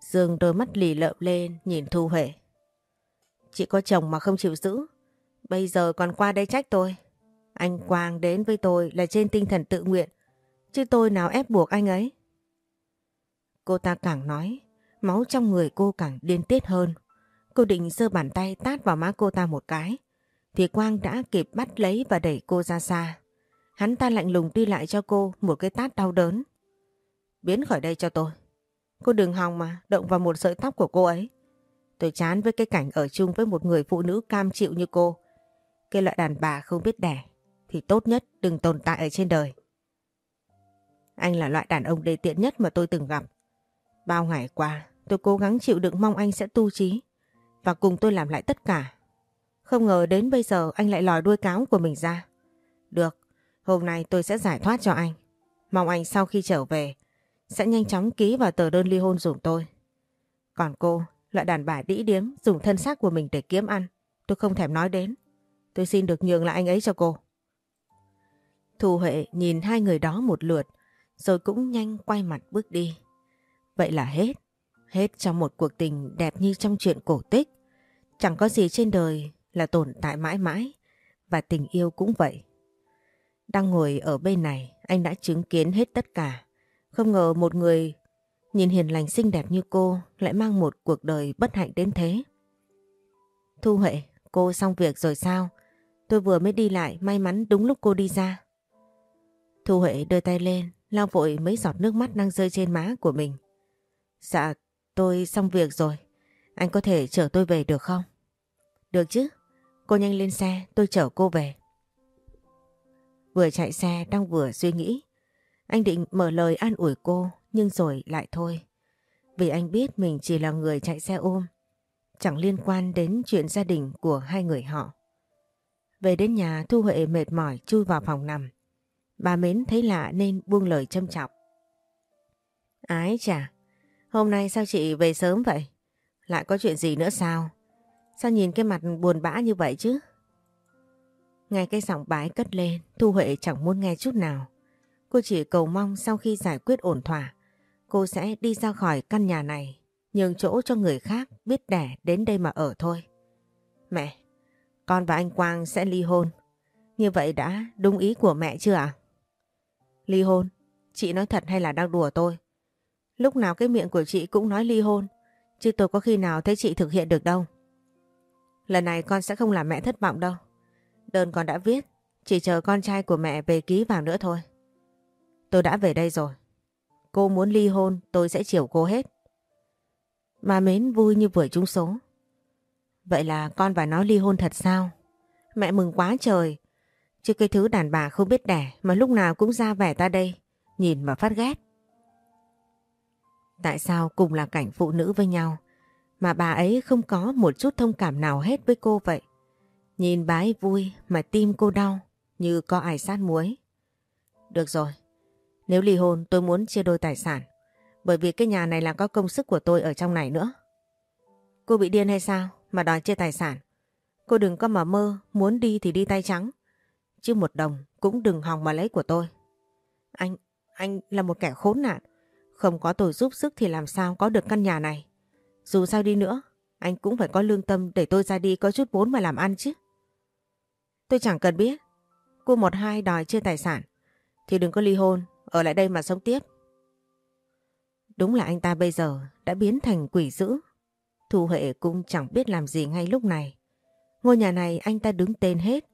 Speaker 1: Dương đôi mắt lì lợm lên nhìn Thu Huệ. Chị có chồng mà không chịu giữ. Bây giờ còn qua đây trách tôi. Anh Quang đến với tôi là trên tinh thần tự nguyện chứ tôi nào ép buộc anh ấy. Cô ta càng nói, Máu trong người cô càng điên tiết hơn. Cô định giơ bàn tay tát vào má cô ta một cái. Thì Quang đã kịp bắt lấy và đẩy cô ra xa. Hắn ta lạnh lùng đi lại cho cô một cái tát đau đớn. Biến khỏi đây cho tôi. Cô đừng hòng mà động vào một sợi tóc của cô ấy. Tôi chán với cái cảnh ở chung với một người phụ nữ cam chịu như cô. Cái loại đàn bà không biết đẻ thì tốt nhất đừng tồn tại ở trên đời. Anh là loại đàn ông đê tiện nhất mà tôi từng gặp. Bao ngày qua tôi cố gắng chịu đựng mong anh sẽ tu trí và cùng tôi làm lại tất cả. Không ngờ đến bây giờ anh lại lòi đuôi cáo của mình ra. Được, hôm nay tôi sẽ giải thoát cho anh. Mong anh sau khi trở về sẽ nhanh chóng ký vào tờ đơn ly hôn dùng tôi. Còn cô, loại đàn bà đĩ điếm dùng thân xác của mình để kiếm ăn, tôi không thèm nói đến. Tôi xin được nhường lại anh ấy cho cô. Thu Huệ nhìn hai người đó một lượt, rồi cũng nhanh quay mặt bước đi. Vậy là hết. Hết trong một cuộc tình đẹp như trong chuyện cổ tích. Chẳng có gì trên đời là tồn tại mãi mãi. Và tình yêu cũng vậy. Đang ngồi ở bên này, anh đã chứng kiến hết tất cả. Không ngờ một người nhìn hiền lành xinh đẹp như cô lại mang một cuộc đời bất hạnh đến thế. Thu Huệ, cô xong việc rồi sao? Tôi vừa mới đi lại, may mắn đúng lúc cô đi ra. Thu Huệ đưa tay lên, lau vội mấy giọt nước mắt đang rơi trên má của mình. Dạ, tôi xong việc rồi. Anh có thể chở tôi về được không? Được chứ. Cô nhanh lên xe, tôi chở cô về. Vừa chạy xe đang vừa suy nghĩ. Anh định mở lời an ủi cô, nhưng rồi lại thôi. Vì anh biết mình chỉ là người chạy xe ôm. Chẳng liên quan đến chuyện gia đình của hai người họ. Về đến nhà Thu Huệ mệt mỏi chui vào phòng nằm. Bà Mến thấy lạ nên buông lời châm chọc. Ái chà, hôm nay sao chị về sớm vậy? Lại có chuyện gì nữa sao? Sao nhìn cái mặt buồn bã như vậy chứ? ngay cái giọng bái cất lên, Thu Huệ chẳng muốn nghe chút nào. Cô chỉ cầu mong sau khi giải quyết ổn thỏa, cô sẽ đi ra khỏi căn nhà này, nhường chỗ cho người khác biết đẻ đến đây mà ở thôi. Mẹ, con và anh Quang sẽ ly hôn. Như vậy đã đúng ý của mẹ chưa ạ? Ly hôn? Chị nói thật hay là đang đùa tôi? Lúc nào cái miệng của chị cũng nói ly hôn, chứ tôi có khi nào thấy chị thực hiện được đâu. Lần này con sẽ không làm mẹ thất vọng đâu. Đơn con đã viết, chỉ chờ con trai của mẹ về ký vào nữa thôi. Tôi đã về đây rồi. Cô muốn ly hôn, tôi sẽ chiều cô hết. Mà mến vui như vừa trúng số. Vậy là con và nó ly hôn thật sao? Mẹ mừng quá trời. Chứ cái thứ đàn bà không biết đẻ mà lúc nào cũng ra vẻ ta đây. Nhìn mà phát ghét. Tại sao cùng là cảnh phụ nữ với nhau mà bà ấy không có một chút thông cảm nào hết với cô vậy? Nhìn bà ấy vui mà tim cô đau như có ai sát muối. Được rồi, nếu ly hôn tôi muốn chia đôi tài sản bởi vì cái nhà này là có công sức của tôi ở trong này nữa. Cô bị điên hay sao mà đòi chia tài sản? Cô đừng có mà mơ muốn đi thì đi tay trắng. Chứ một đồng cũng đừng hòng mà lấy của tôi. Anh, anh là một kẻ khốn nạn. Không có tôi giúp sức thì làm sao có được căn nhà này. Dù sao đi nữa, anh cũng phải có lương tâm để tôi ra đi có chút vốn mà làm ăn chứ. Tôi chẳng cần biết. Cô một hai đòi chia tài sản. Thì đừng có ly hôn, ở lại đây mà sống tiếp. Đúng là anh ta bây giờ đã biến thành quỷ dữ. Thu Huệ cũng chẳng biết làm gì ngay lúc này. Ngôi nhà này anh ta đứng tên hết.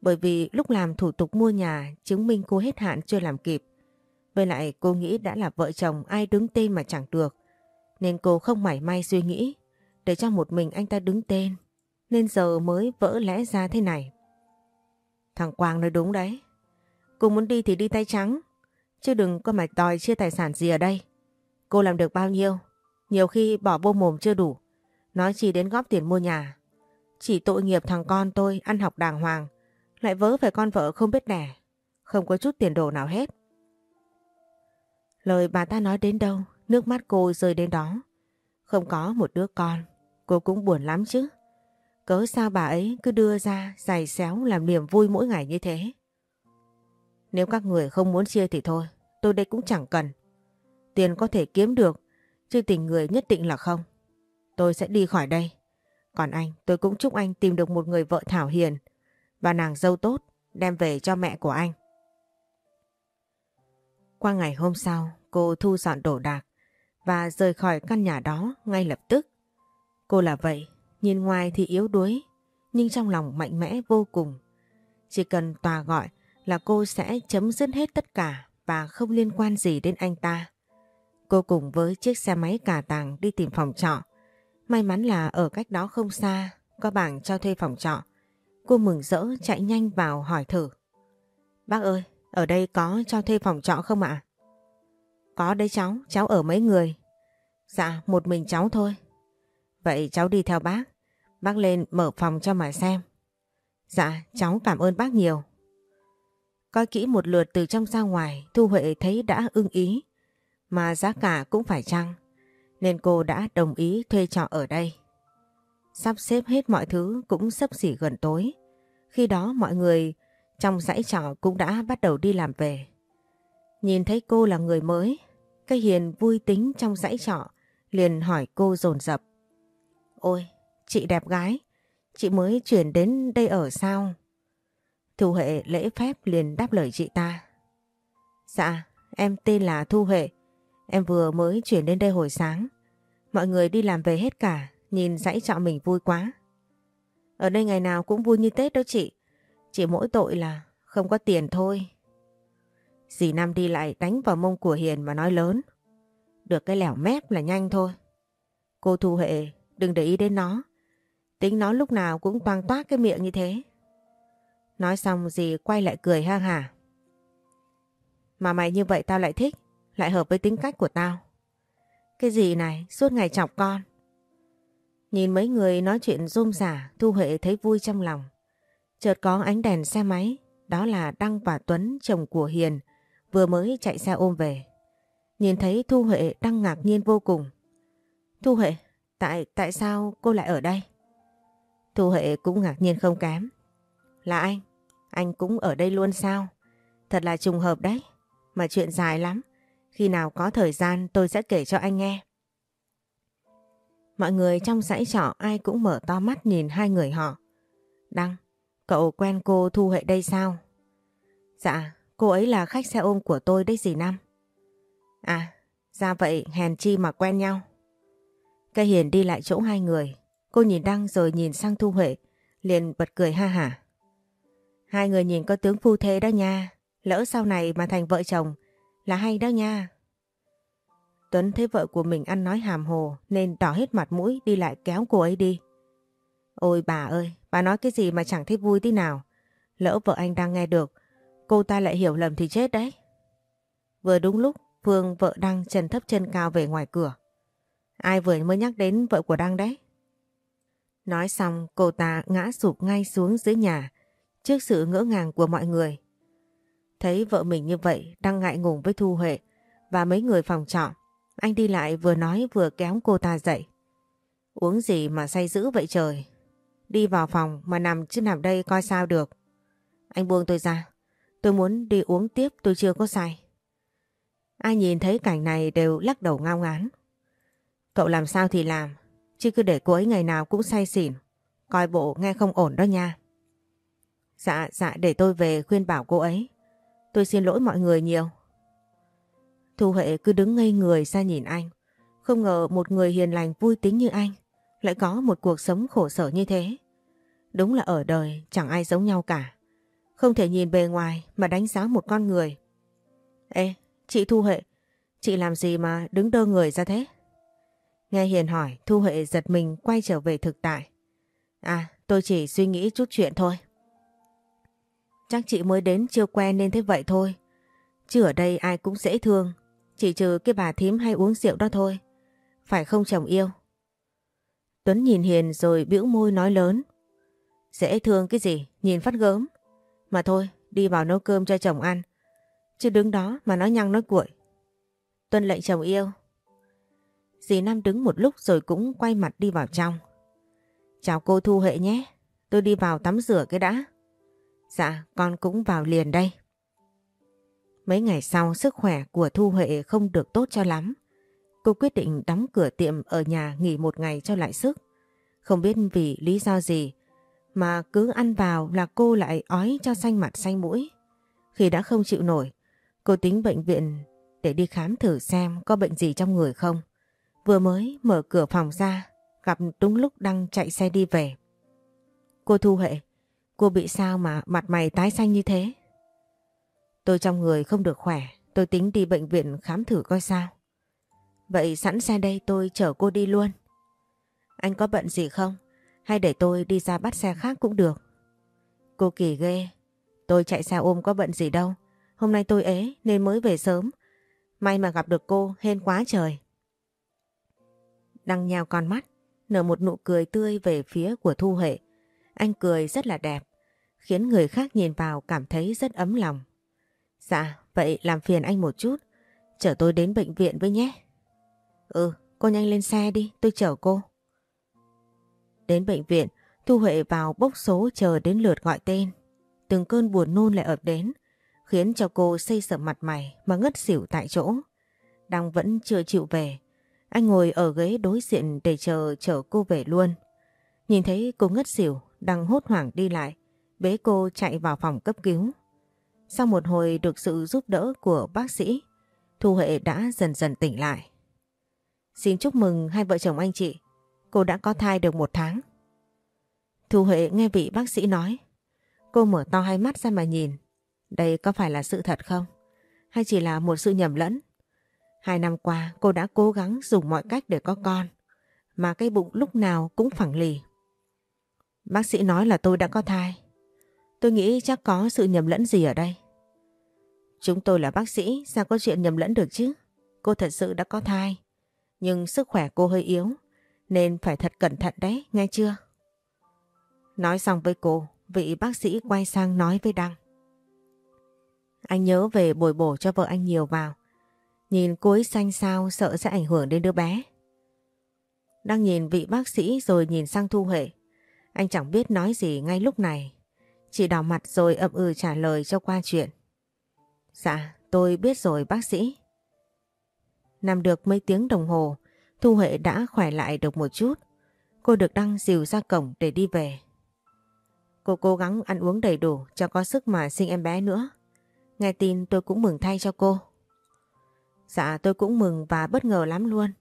Speaker 1: Bởi vì lúc làm thủ tục mua nhà chứng minh cô hết hạn chưa làm kịp. Với lại cô nghĩ đã là vợ chồng ai đứng tên mà chẳng được. Nên cô không mảy may suy nghĩ để cho một mình anh ta đứng tên. Nên giờ mới vỡ lẽ ra thế này. Thằng Quang nói đúng đấy. Cô muốn đi thì đi tay trắng. Chứ đừng có mà đòi chia tài sản gì ở đây. Cô làm được bao nhiêu? Nhiều khi bỏ vô mồm chưa đủ. Nói chỉ đến góp tiền mua nhà. Chỉ tội nghiệp thằng con tôi ăn học đàng hoàng. Lại vớ phải con vợ không biết đẻ. Không có chút tiền đồ nào hết. Lời bà ta nói đến đâu, nước mắt cô rơi đến đó. Không có một đứa con, cô cũng buồn lắm chứ. Cớ sao bà ấy cứ đưa ra giày xéo làm niềm vui mỗi ngày như thế. Nếu các người không muốn chia thì thôi, tôi đây cũng chẳng cần. Tiền có thể kiếm được, chứ tình người nhất định là không. Tôi sẽ đi khỏi đây. Còn anh, tôi cũng chúc anh tìm được một người vợ thảo hiền và nàng dâu tốt đem về cho mẹ của anh. Qua ngày hôm sau, cô thu dọn đồ đạc và rời khỏi căn nhà đó ngay lập tức. Cô là vậy, nhìn ngoài thì yếu đuối, nhưng trong lòng mạnh mẽ vô cùng. Chỉ cần tòa gọi là cô sẽ chấm dứt hết tất cả và không liên quan gì đến anh ta. Cô cùng với chiếc xe máy cà tàng đi tìm phòng trọ. May mắn là ở cách đó không xa, có bảng cho thuê phòng trọ. Cô mừng rỡ chạy nhanh vào hỏi thử. Bác ơi, ở đây có cho thuê phòng trọ không ạ? Có đấy cháu, cháu ở mấy người? Dạ, một mình cháu thôi. Vậy cháu đi theo bác. Bác lên mở phòng cho mà xem. Dạ, cháu cảm ơn bác nhiều. Coi kỹ một lượt từ trong ra ngoài, Thu Huệ thấy đã ưng ý. Mà giá cả cũng phải chăng. Nên cô đã đồng ý thuê trọ ở đây. Sắp xếp hết mọi thứ cũng sắp xỉ gần tối. Khi đó mọi người trong dãy trọ cũng đã bắt đầu đi làm về. Nhìn thấy cô là người mới, cái hiền vui tính trong dãy trọ liền hỏi cô dồn dập Ôi, chị đẹp gái, chị mới chuyển đến đây ở sao? Thu Huệ lễ phép liền đáp lời chị ta. Dạ, em tên là Thu Huệ, em vừa mới chuyển đến đây hồi sáng. Mọi người đi làm về hết cả, nhìn dãy trọ mình vui quá. Ở đây ngày nào cũng vui như Tết đó chị. Chỉ mỗi tội là không có tiền thôi. Dì Nam đi lại đánh vào mông của Hiền mà nói lớn. Được cái lẻo mép là nhanh thôi. Cô Thu Huệ đừng để ý đến nó. Tính nó lúc nào cũng toang toát cái miệng như thế. Nói xong dì quay lại cười ha hả. Mà mày như vậy tao lại thích, lại hợp với tính cách của tao. Cái gì này suốt ngày chọc con. Nhìn mấy người nói chuyện rôm rả, Thu Huệ thấy vui trong lòng. Chợt có ánh đèn xe máy, đó là Đăng và Tuấn, chồng của Hiền, vừa mới chạy xe ôm về. Nhìn thấy Thu Huệ đang ngạc nhiên vô cùng. Thu Huệ, tại tại sao cô lại ở đây? Thu Huệ cũng ngạc nhiên không kém. Là anh, anh cũng ở đây luôn sao? Thật là trùng hợp đấy, mà chuyện dài lắm. Khi nào có thời gian tôi sẽ kể cho anh nghe. Mọi người trong dãy trọ ai cũng mở to mắt nhìn hai người họ. Đăng, cậu quen cô Thu Huệ đây sao? Dạ, cô ấy là khách xe ôm của tôi đấy dì Năm. À, ra vậy hèn chi mà quen nhau. Cây Hiền đi lại chỗ hai người. Cô nhìn Đăng rồi nhìn sang Thu Huệ, liền bật cười ha hả. Hai người nhìn có tướng phu thế đó nha. Lỡ sau này mà thành vợ chồng là hay đó nha. Tuấn thấy vợ của mình ăn nói hàm hồ nên đỏ hết mặt mũi đi lại kéo cô ấy đi. Ôi bà ơi, bà nói cái gì mà chẳng thấy vui tí nào. Lỡ vợ anh đang nghe được, cô ta lại hiểu lầm thì chết đấy. Vừa đúng lúc, Phương vợ Đăng chân thấp chân cao về ngoài cửa. Ai vừa mới nhắc đến vợ của Đăng đấy? Nói xong cô ta ngã sụp ngay xuống dưới nhà trước sự ngỡ ngàng của mọi người. Thấy vợ mình như vậy đang ngại ngùng với Thu Huệ và mấy người phòng trọ. Anh đi lại vừa nói vừa kéo cô ta dậy. Uống gì mà say dữ vậy trời? Đi vào phòng mà nằm chứ nằm đây coi sao được. Anh buông tôi ra. Tôi muốn đi uống tiếp tôi chưa có say. Ai nhìn thấy cảnh này đều lắc đầu ngao ngán. Cậu làm sao thì làm. Chứ cứ để cô ấy ngày nào cũng say xỉn. Coi bộ nghe không ổn đó nha. Dạ, dạ để tôi về khuyên bảo cô ấy. Tôi xin lỗi mọi người nhiều. Thu Huệ cứ đứng ngây người ra nhìn anh. Không ngờ một người hiền lành vui tính như anh lại có một cuộc sống khổ sở như thế. Đúng là ở đời chẳng ai giống nhau cả. Không thể nhìn bề ngoài mà đánh giá một con người. Ê, chị Thu Huệ, chị làm gì mà đứng đơ người ra thế? Nghe Hiền hỏi, Thu Huệ giật mình quay trở về thực tại. À, tôi chỉ suy nghĩ chút chuyện thôi. Chắc chị mới đến chưa quen nên thế vậy thôi. Chứ ở đây ai cũng dễ thương. Chỉ trừ cái bà thím hay uống rượu đó thôi. Phải không chồng yêu? Tuấn nhìn Hiền rồi bĩu môi nói lớn. Dễ thương cái gì, nhìn phát gớm. Mà thôi, đi vào nấu cơm cho chồng ăn. Chứ đứng đó mà nói nhăng nói cuội. Tuân lệnh chồng yêu. Dì Nam đứng một lúc rồi cũng quay mặt đi vào trong. Chào cô Thu hệ nhé. Tôi đi vào tắm rửa cái đã. Dạ, con cũng vào liền đây. Mấy ngày sau sức khỏe của Thu Huệ không được tốt cho lắm. Cô quyết định đóng cửa tiệm ở nhà nghỉ một ngày cho lại sức. Không biết vì lý do gì mà cứ ăn vào là cô lại ói cho xanh mặt xanh mũi. Khi đã không chịu nổi, cô tính bệnh viện để đi khám thử xem có bệnh gì trong người không. Vừa mới mở cửa phòng ra, gặp đúng lúc đang chạy xe đi về. Cô Thu Hệ, cô bị sao mà mặt mày tái xanh như thế? Tôi trong người không được khỏe, tôi tính đi bệnh viện khám thử coi sao. Vậy sẵn xe đây tôi chở cô đi luôn. Anh có bận gì không? Hay để tôi đi ra bắt xe khác cũng được. Cô kỳ ghê. Tôi chạy xe ôm có bận gì đâu. Hôm nay tôi ế nên mới về sớm. May mà gặp được cô hên quá trời. Đăng nhào con mắt, nở một nụ cười tươi về phía của Thu Hệ. Anh cười rất là đẹp, khiến người khác nhìn vào cảm thấy rất ấm lòng. Dạ, vậy làm phiền anh một chút, chở tôi đến bệnh viện với nhé. Ừ, cô nhanh lên xe đi, tôi chở cô. Đến bệnh viện, Thu Huệ vào bốc số chờ đến lượt gọi tên. Từng cơn buồn nôn lại ập đến, khiến cho cô xây sẩm mặt mày mà ngất xỉu tại chỗ. Đang vẫn chưa chịu về. Anh ngồi ở ghế đối diện để chờ chở cô về luôn. Nhìn thấy cô ngất xỉu, đang hốt hoảng đi lại, bế cô chạy vào phòng cấp cứu. Sau một hồi được sự giúp đỡ của bác sĩ, Thu Huệ đã dần dần tỉnh lại. Xin chúc mừng hai vợ chồng anh chị, cô đã có thai được một tháng. Thu Huệ nghe vị bác sĩ nói, cô mở to hai mắt ra mà nhìn, đây có phải là sự thật không? Hay chỉ là một sự nhầm lẫn? Hai năm qua cô đã cố gắng dùng mọi cách để có con, mà cái bụng lúc nào cũng phẳng lì. Bác sĩ nói là tôi đã có thai. Tôi nghĩ chắc có sự nhầm lẫn gì ở đây. Chúng tôi là bác sĩ, sao có chuyện nhầm lẫn được chứ? Cô thật sự đã có thai, nhưng sức khỏe cô hơi yếu, nên phải thật cẩn thận đấy, nghe chưa? Nói xong với cô, vị bác sĩ quay sang nói với Đăng. Anh nhớ về bồi bổ cho vợ anh nhiều vào. Nhìn cô ấy xanh sao sợ sẽ ảnh hưởng đến đứa bé. Đang nhìn vị bác sĩ rồi nhìn sang Thu Huệ. Anh chẳng biết nói gì ngay lúc này chị đỏ mặt rồi ậm ừ trả lời cho qua chuyện. Dạ, tôi biết rồi bác sĩ. Nằm được mấy tiếng đồng hồ, Thu Huệ đã khỏe lại được một chút. Cô được đăng dìu ra cổng để đi về. Cô cố gắng ăn uống đầy đủ cho có sức mà sinh em bé nữa. Nghe tin tôi cũng mừng thay cho cô. Dạ tôi cũng mừng và bất ngờ lắm luôn.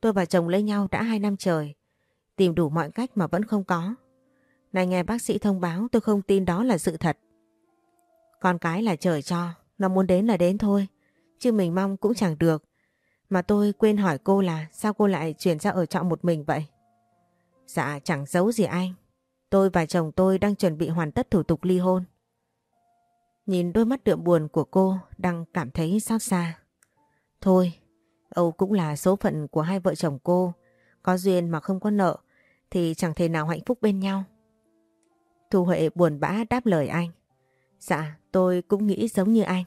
Speaker 1: Tôi và chồng lấy nhau đã hai năm trời. Tìm đủ mọi cách mà vẫn không có. Này nghe bác sĩ thông báo tôi không tin đó là sự thật. Con cái là trời cho, nó muốn đến là đến thôi. Chứ mình mong cũng chẳng được. Mà tôi quên hỏi cô là sao cô lại chuyển ra ở trọ một mình vậy? Dạ chẳng giấu gì anh. Tôi và chồng tôi đang chuẩn bị hoàn tất thủ tục ly hôn. Nhìn đôi mắt đượm buồn của cô đang cảm thấy xót xa. Thôi, Âu cũng là số phận của hai vợ chồng cô. Có duyên mà không có nợ thì chẳng thể nào hạnh phúc bên nhau. Thu Huệ buồn bã đáp lời anh. Dạ, tôi cũng nghĩ giống như anh.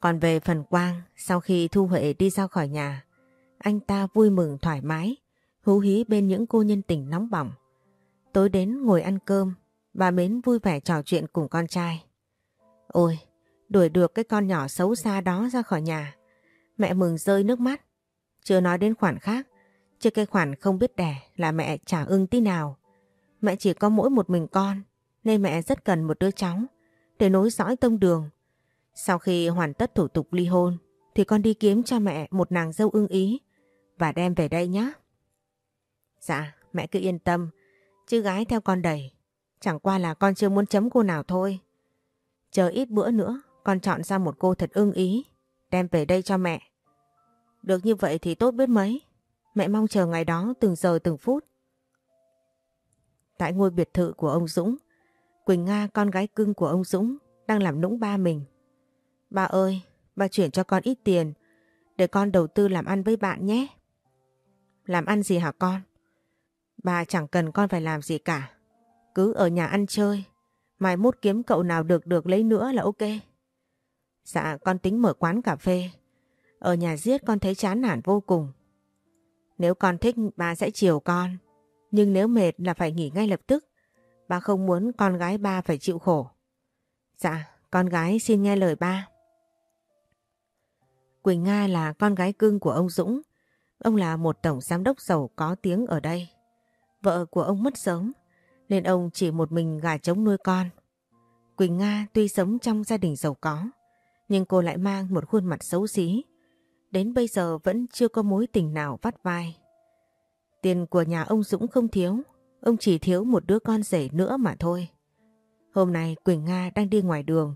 Speaker 1: Còn về phần Quang, sau khi Thu Huệ đi ra khỏi nhà, anh ta vui mừng thoải mái, hú hí bên những cô nhân tình nóng bỏng. Tối đến ngồi ăn cơm, bà Mến vui vẻ trò chuyện cùng con trai. Ôi, đuổi được cái con nhỏ xấu xa đó ra khỏi nhà. Mẹ mừng rơi nước mắt. Chưa nói đến khoản khác, chứ cái khoản không biết đẻ là mẹ chả ưng tí nào. Mẹ chỉ có mỗi một mình con, nên mẹ rất cần một đứa cháu để nối dõi tông đường. Sau khi hoàn tất thủ tục ly hôn, thì con đi kiếm cho mẹ một nàng dâu ưng ý và đem về đây nhé. Dạ, mẹ cứ yên tâm, chứ gái theo con đầy. Chẳng qua là con chưa muốn chấm cô nào thôi. Chờ ít bữa nữa, con chọn ra một cô thật ưng ý, đem về đây cho mẹ. Được như vậy thì tốt biết mấy. Mẹ mong chờ ngày đó từng giờ từng phút. Tại ngôi biệt thự của ông Dũng, Quỳnh Nga con gái cưng của ông Dũng đang làm nũng ba mình. Ba ơi, ba chuyển cho con ít tiền để con đầu tư làm ăn với bạn nhé. Làm ăn gì hả con? Bà chẳng cần con phải làm gì cả. Cứ ở nhà ăn chơi. Mai mốt kiếm cậu nào được được lấy nữa là ok. Dạ con tính mở quán cà phê. Ở nhà giết con thấy chán nản vô cùng. Nếu con thích ba sẽ chiều con. Nhưng nếu mệt là phải nghỉ ngay lập tức. Ba không muốn con gái ba phải chịu khổ. Dạ, con gái xin nghe lời ba. Quỳnh Nga là con gái cưng của ông Dũng. Ông là một tổng giám đốc giàu có tiếng ở đây. Vợ của ông mất sớm, nên ông chỉ một mình gà trống nuôi con. Quỳnh Nga tuy sống trong gia đình giàu có, nhưng cô lại mang một khuôn mặt xấu xí. đến bây giờ vẫn chưa có mối tình nào vắt vai. Tiền của nhà ông Dũng không thiếu, ông chỉ thiếu một đứa con rể nữa mà thôi. Hôm nay Quỳnh Nga đang đi ngoài đường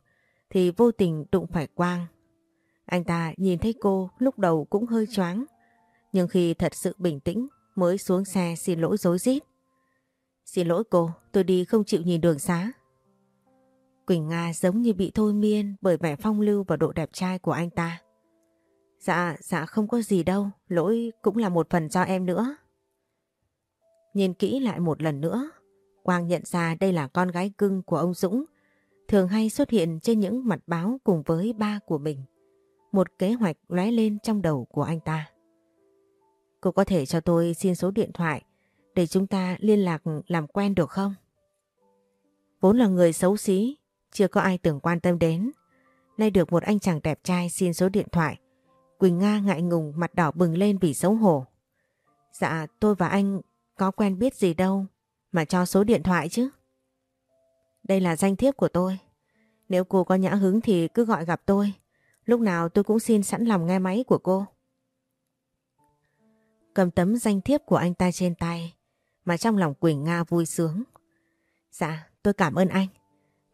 Speaker 1: thì vô tình đụng phải Quang. Anh ta nhìn thấy cô lúc đầu cũng hơi choáng, nhưng khi thật sự bình tĩnh mới xuống xe xin lỗi dối rít. Xin lỗi cô, tôi đi không chịu nhìn đường xá. Quỳnh Nga giống như bị thôi miên bởi vẻ phong lưu và độ đẹp trai của anh ta. Dạ, dạ không có gì đâu, lỗi cũng là một phần do em nữa. Nhìn kỹ lại một lần nữa, Quang nhận ra đây là con gái cưng của ông Dũng, thường hay xuất hiện trên những mặt báo cùng với ba của mình. Một kế hoạch lóe lên trong đầu của anh ta. Cô có thể cho tôi xin số điện thoại để chúng ta liên lạc làm quen được không? Vốn là người xấu xí, chưa có ai từng quan tâm đến. Nay được một anh chàng đẹp trai xin số điện thoại. Quỳnh Nga ngại ngùng mặt đỏ bừng lên vì xấu hổ. Dạ tôi và anh có quen biết gì đâu mà cho số điện thoại chứ. Đây là danh thiếp của tôi. Nếu cô có nhã hứng thì cứ gọi gặp tôi. Lúc nào tôi cũng xin sẵn lòng nghe máy của cô. Cầm tấm danh thiếp của anh ta trên tay mà trong lòng Quỳnh Nga vui sướng. Dạ, tôi cảm ơn anh.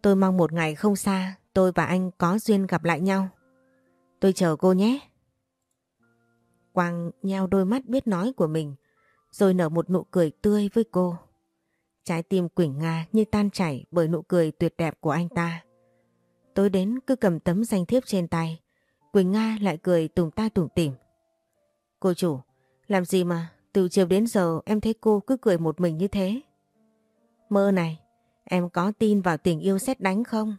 Speaker 1: Tôi mong một ngày không xa tôi và anh có duyên gặp lại nhau. Tôi chờ cô nhé. Quang nheo đôi mắt biết nói của mình rồi nở một nụ cười tươi với cô. Trái tim Quỳnh Nga như tan chảy bởi nụ cười tuyệt đẹp của anh ta. Tối đến cứ cầm tấm danh thiếp trên tay, Quỳnh Nga lại cười tùng ta tùng tỉm. Cô chủ, làm gì mà từ chiều đến giờ em thấy cô cứ cười một mình như thế? Mơ này, em có tin vào tình yêu xét đánh không?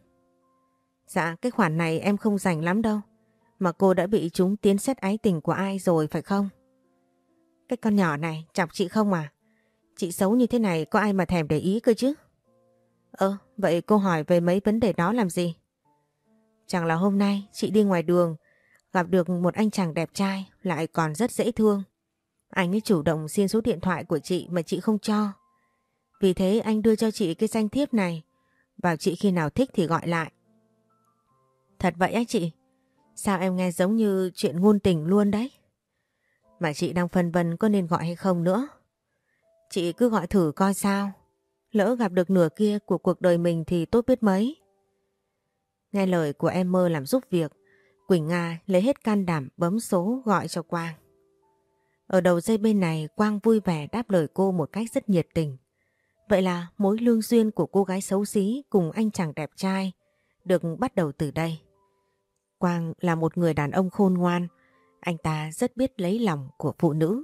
Speaker 1: Dạ, cái khoản này em không rảnh lắm đâu. Mà cô đã bị chúng tiến xét ái tình của ai rồi phải không? Cái con nhỏ này chọc chị không à? Chị xấu như thế này có ai mà thèm để ý cơ chứ? Ơ, vậy cô hỏi về mấy vấn đề đó làm gì? Chẳng là hôm nay chị đi ngoài đường gặp được một anh chàng đẹp trai lại còn rất dễ thương. Anh ấy chủ động xin số điện thoại của chị mà chị không cho. Vì thế anh đưa cho chị cái danh thiếp này bảo chị khi nào thích thì gọi lại. Thật vậy á chị? Sao em nghe giống như chuyện ngôn tình luôn đấy? Mà chị đang phân vân có nên gọi hay không nữa. Chị cứ gọi thử coi sao. Lỡ gặp được nửa kia của cuộc đời mình thì tốt biết mấy. Nghe lời của em mơ làm giúp việc, Quỳnh Nga lấy hết can đảm bấm số gọi cho Quang. Ở đầu dây bên này Quang vui vẻ đáp lời cô một cách rất nhiệt tình. Vậy là mối lương duyên của cô gái xấu xí cùng anh chàng đẹp trai được bắt đầu từ đây. Quang là một người đàn ông khôn ngoan, anh ta rất biết lấy lòng của phụ nữ.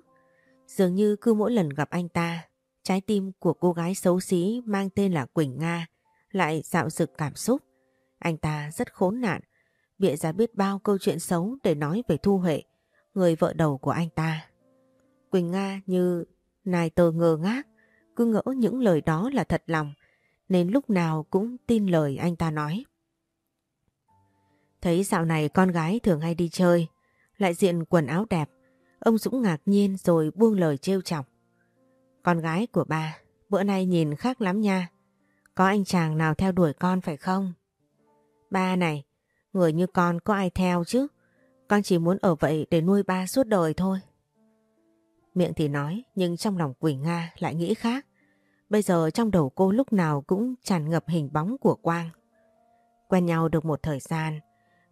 Speaker 1: Dường như cứ mỗi lần gặp anh ta, trái tim của cô gái xấu xí mang tên là Quỳnh Nga lại dạo dực cảm xúc. Anh ta rất khốn nạn, bịa ra biết bao câu chuyện xấu để nói về Thu Huệ, người vợ đầu của anh ta. Quỳnh Nga như nài tờ ngờ ngác, cứ ngỡ những lời đó là thật lòng, nên lúc nào cũng tin lời anh ta nói. Thấy dạo này con gái thường hay đi chơi, lại diện quần áo đẹp, ông Dũng ngạc nhiên rồi buông lời trêu chọc. Con gái của ba, bữa nay nhìn khác lắm nha. Có anh chàng nào theo đuổi con phải không? Ba này, người như con có ai theo chứ? Con chỉ muốn ở vậy để nuôi ba suốt đời thôi. Miệng thì nói nhưng trong lòng Quỳnh Nga lại nghĩ khác. Bây giờ trong đầu cô lúc nào cũng tràn ngập hình bóng của Quang. Quen nhau được một thời gian,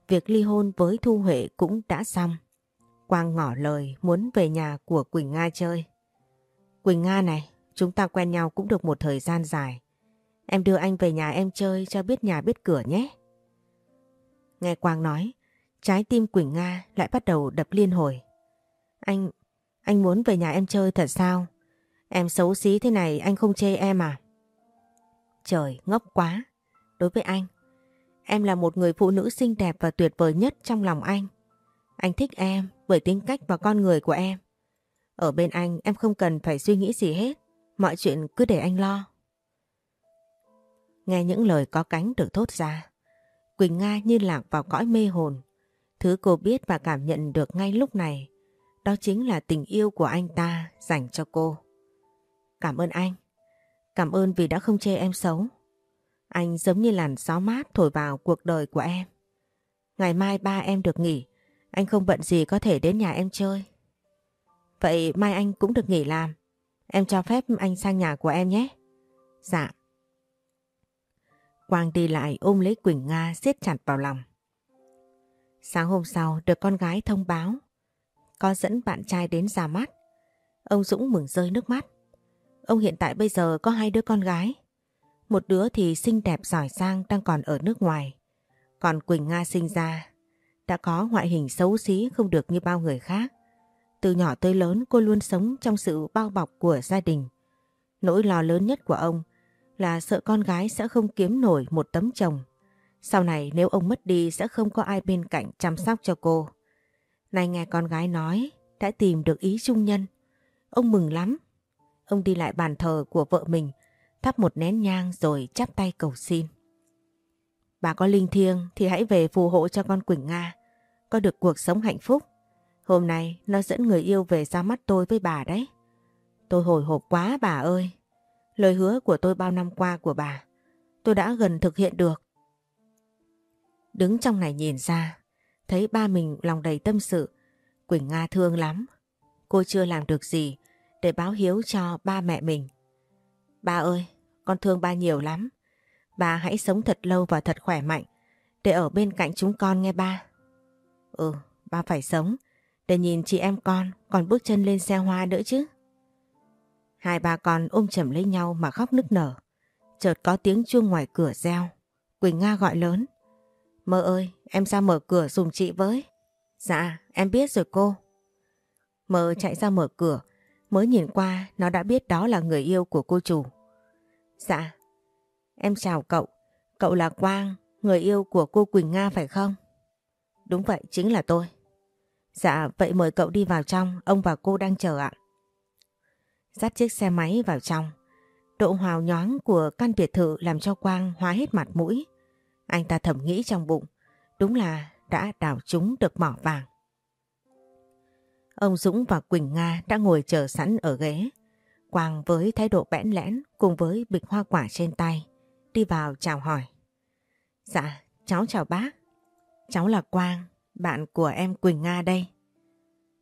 Speaker 1: việc ly hôn với Thu Huệ cũng đã xong. Quang ngỏ lời muốn về nhà của Quỳnh Nga chơi. Quỳnh Nga này, chúng ta quen nhau cũng được một thời gian dài. Em đưa anh về nhà em chơi cho biết nhà biết cửa nhé. Nghe Quang nói, trái tim Quỳnh Nga lại bắt đầu đập liên hồi. Anh, anh muốn về nhà em chơi thật sao? Em xấu xí thế này anh không chê em à? Trời, ngốc quá. Đối với anh, em là một người phụ nữ xinh đẹp và tuyệt vời nhất trong lòng anh. Anh thích em bởi tính cách và con người của em. Ở bên anh, em không cần phải suy nghĩ gì hết. Mọi chuyện cứ để anh lo. Nghe những lời có cánh được thốt ra. Quỳnh Nga như lạc vào cõi mê hồn. Thứ cô biết và cảm nhận được ngay lúc này, đó chính là tình yêu của anh ta dành cho cô. Cảm ơn anh. Cảm ơn vì đã không chê em xấu. Anh giống như làn gió mát thổi vào cuộc đời của em. Ngày mai ba em được nghỉ. Anh không bận gì có thể đến nhà em chơi. Vậy mai anh cũng được nghỉ làm. Em cho phép anh sang nhà của em nhé. Dạ. Quang đi lại ôm lấy Quỳnh Nga siết chặt vào lòng. Sáng hôm sau, được con gái thông báo, có dẫn bạn trai đến ra mắt. Ông Dũng mừng rơi nước mắt. Ông hiện tại bây giờ có hai đứa con gái. Một đứa thì xinh đẹp giỏi giang đang còn ở nước ngoài. Còn Quỳnh Nga sinh ra, đã có ngoại hình xấu xí không được như bao người khác. Từ nhỏ tới lớn, cô luôn sống trong sự bao bọc của gia đình. Nỗi lo lớn nhất của ông là sợ con gái sẽ không kiếm nổi một tấm chồng. Sau này, nếu ông mất đi, sẽ không có ai bên cạnh chăm sóc cho cô. Này nghe con gái nói, đã tìm được ý trung nhân. Ông mừng lắm. Ông đi lại bàn thờ của vợ mình thắp một nén nhang rồi chắp tay cầu xin. Bà có linh thiêng thì hãy về phù hộ cho con Quỳnh Nga có được cuộc sống hạnh phúc. Hôm nay nó dẫn người yêu về ra mắt tôi với bà đấy. Tôi hồi hộp quá bà ơi. Lời hứa của tôi bao năm qua của bà, tôi đã gần thực hiện được. Đứng trong này nhìn ra, thấy ba mình lòng đầy tâm sự. Quỳnh Nga thương lắm. Cô chưa làm được gì để báo hiếu cho ba mẹ mình. Ba ơi, con thương ba nhiều lắm. Ba hãy sống thật lâu và thật khỏe mạnh để ở bên cạnh chúng con nghe ba. Ừ, ba phải sống để nhìn chị em con còn bước chân lên xe hoa nữa chứ. Hai ba con ôm chầm lấy nhau mà khóc nức nở. Chợt có tiếng chuông ngoài cửa reo. Quỳnh Nga gọi lớn. Mơ ơi, em ra mở cửa dùng chị với. Dạ, em biết rồi cô. Mơ chạy ra mở cửa, mới nhìn qua nó đã biết đó là người yêu của cô chủ. Dạ, em chào cậu. Cậu là Quang, người yêu của cô Quỳnh Nga phải không? Đúng vậy, chính là tôi. Dạ, vậy mời cậu đi vào trong, ông và cô đang chờ ạ. Dắt chiếc xe máy vào trong. Độ hào nhoáng của căn biệt thự làm cho Quang hóa hết mặt mũi. Anh ta thầm nghĩ trong bụng, đúng là đã đào chúng được mỏ vàng. Ông Dũng và Quỳnh Nga đã ngồi chờ sẵn ở ghế. Quang với thái độ bẽn lẽn cùng với bịch hoa quả trên tay, đi vào chào hỏi. Dạ, cháu chào bác. Cháu là Quang, bạn của em Quỳnh Nga đây.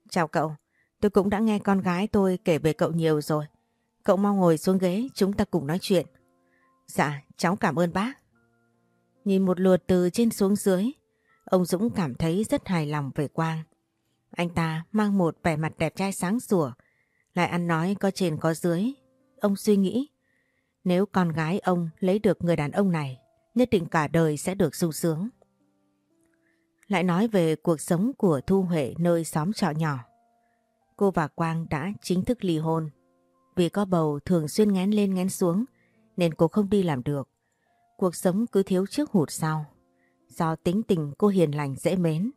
Speaker 1: Chào cậu, tôi cũng đã nghe con gái tôi kể về cậu nhiều rồi. Cậu mau ngồi xuống ghế, chúng ta cùng nói chuyện. Dạ, cháu cảm ơn bác. Nhìn một lượt từ trên xuống dưới, ông Dũng cảm thấy rất hài lòng về Quang. Anh ta mang một vẻ mặt đẹp trai sáng sủa, lại ăn nói có trên có dưới. Ông suy nghĩ, nếu con gái ông lấy được người đàn ông này, nhất định cả đời sẽ được sung sướng. Lại nói về cuộc sống của Thu Huệ nơi xóm trọ nhỏ. Cô và Quang đã chính thức ly hôn. Vì có bầu thường xuyên ngén lên ngén xuống nên cô không đi làm được. Cuộc sống cứ thiếu trước hụt sau. Do tính tình cô hiền lành dễ mến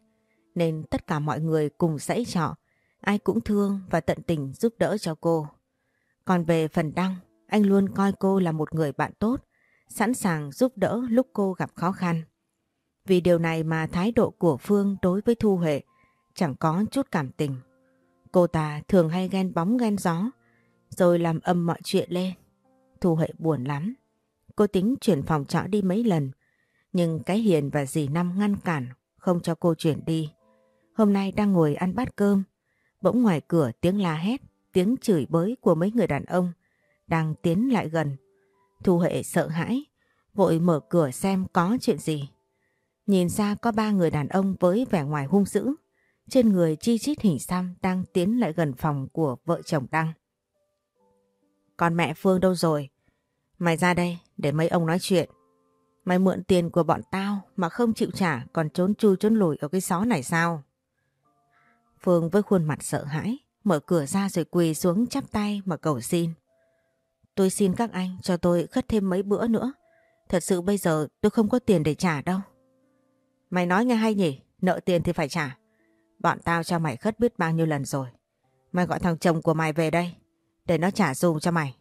Speaker 1: nên tất cả mọi người cùng dãy trọ ai cũng thương và tận tình giúp đỡ cho cô. Còn về phần Đăng, anh luôn coi cô là một người bạn tốt, sẵn sàng giúp đỡ lúc cô gặp khó khăn. Vì điều này mà thái độ của Phương đối với Thu Huệ chẳng có chút cảm tình. Cô ta thường hay ghen bóng ghen gió, rồi làm âm mọi chuyện lên. Thu Huệ buồn lắm. Cô tính chuyển phòng trọ đi mấy lần, nhưng cái Hiền và dì Năm ngăn cản, không cho cô chuyển đi. Hôm nay đang ngồi ăn bát cơm, bỗng ngoài cửa tiếng la hét, tiếng chửi bới của mấy người đàn ông đang tiến lại gần. Thu Huệ sợ hãi, vội mở cửa xem có chuyện gì. Nhìn ra có ba người đàn ông với vẻ ngoài hung dữ, trên người chi chít hình xăm đang tiến lại gần phòng của vợ chồng Đăng. Còn mẹ Phương đâu rồi? Mày ra đây để mấy ông nói chuyện. Mày mượn tiền của bọn tao mà không chịu trả còn trốn chui trốn lùi ở cái xó này sao? Phương với khuôn mặt sợ hãi, mở cửa ra rồi quỳ xuống chắp tay mà cầu xin. Tôi xin các anh cho tôi khất thêm mấy bữa nữa. Thật sự bây giờ tôi không có tiền để trả đâu. Mày nói nghe hay nhỉ, nợ tiền thì phải trả. Bọn tao cho mày khất biết bao nhiêu lần rồi. Mày gọi thằng chồng của mày về đây, để nó trả dùm cho mày.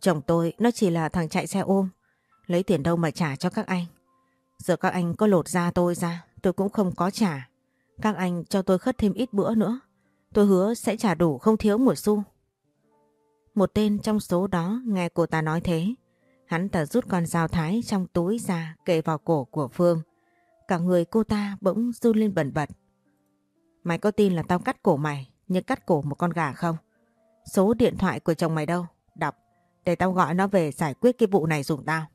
Speaker 1: Chồng tôi nó chỉ là thằng chạy xe ôm, lấy tiền đâu mà trả cho các anh. Giờ các anh có lột da tôi ra, tôi cũng không có trả. Các anh cho tôi khất thêm ít bữa nữa. Tôi hứa sẽ trả đủ không thiếu một xu. Một tên trong số đó nghe cô ta nói thế. Hắn ta rút con dao thái trong túi ra kề vào cổ của Phương. Cả người cô ta bỗng run lên bẩn bật. Mày có tin là tao cắt cổ mày như cắt cổ một con gà không? Số điện thoại của chồng mày đâu? Đọc, để tao gọi nó về giải quyết cái vụ này dùng tao.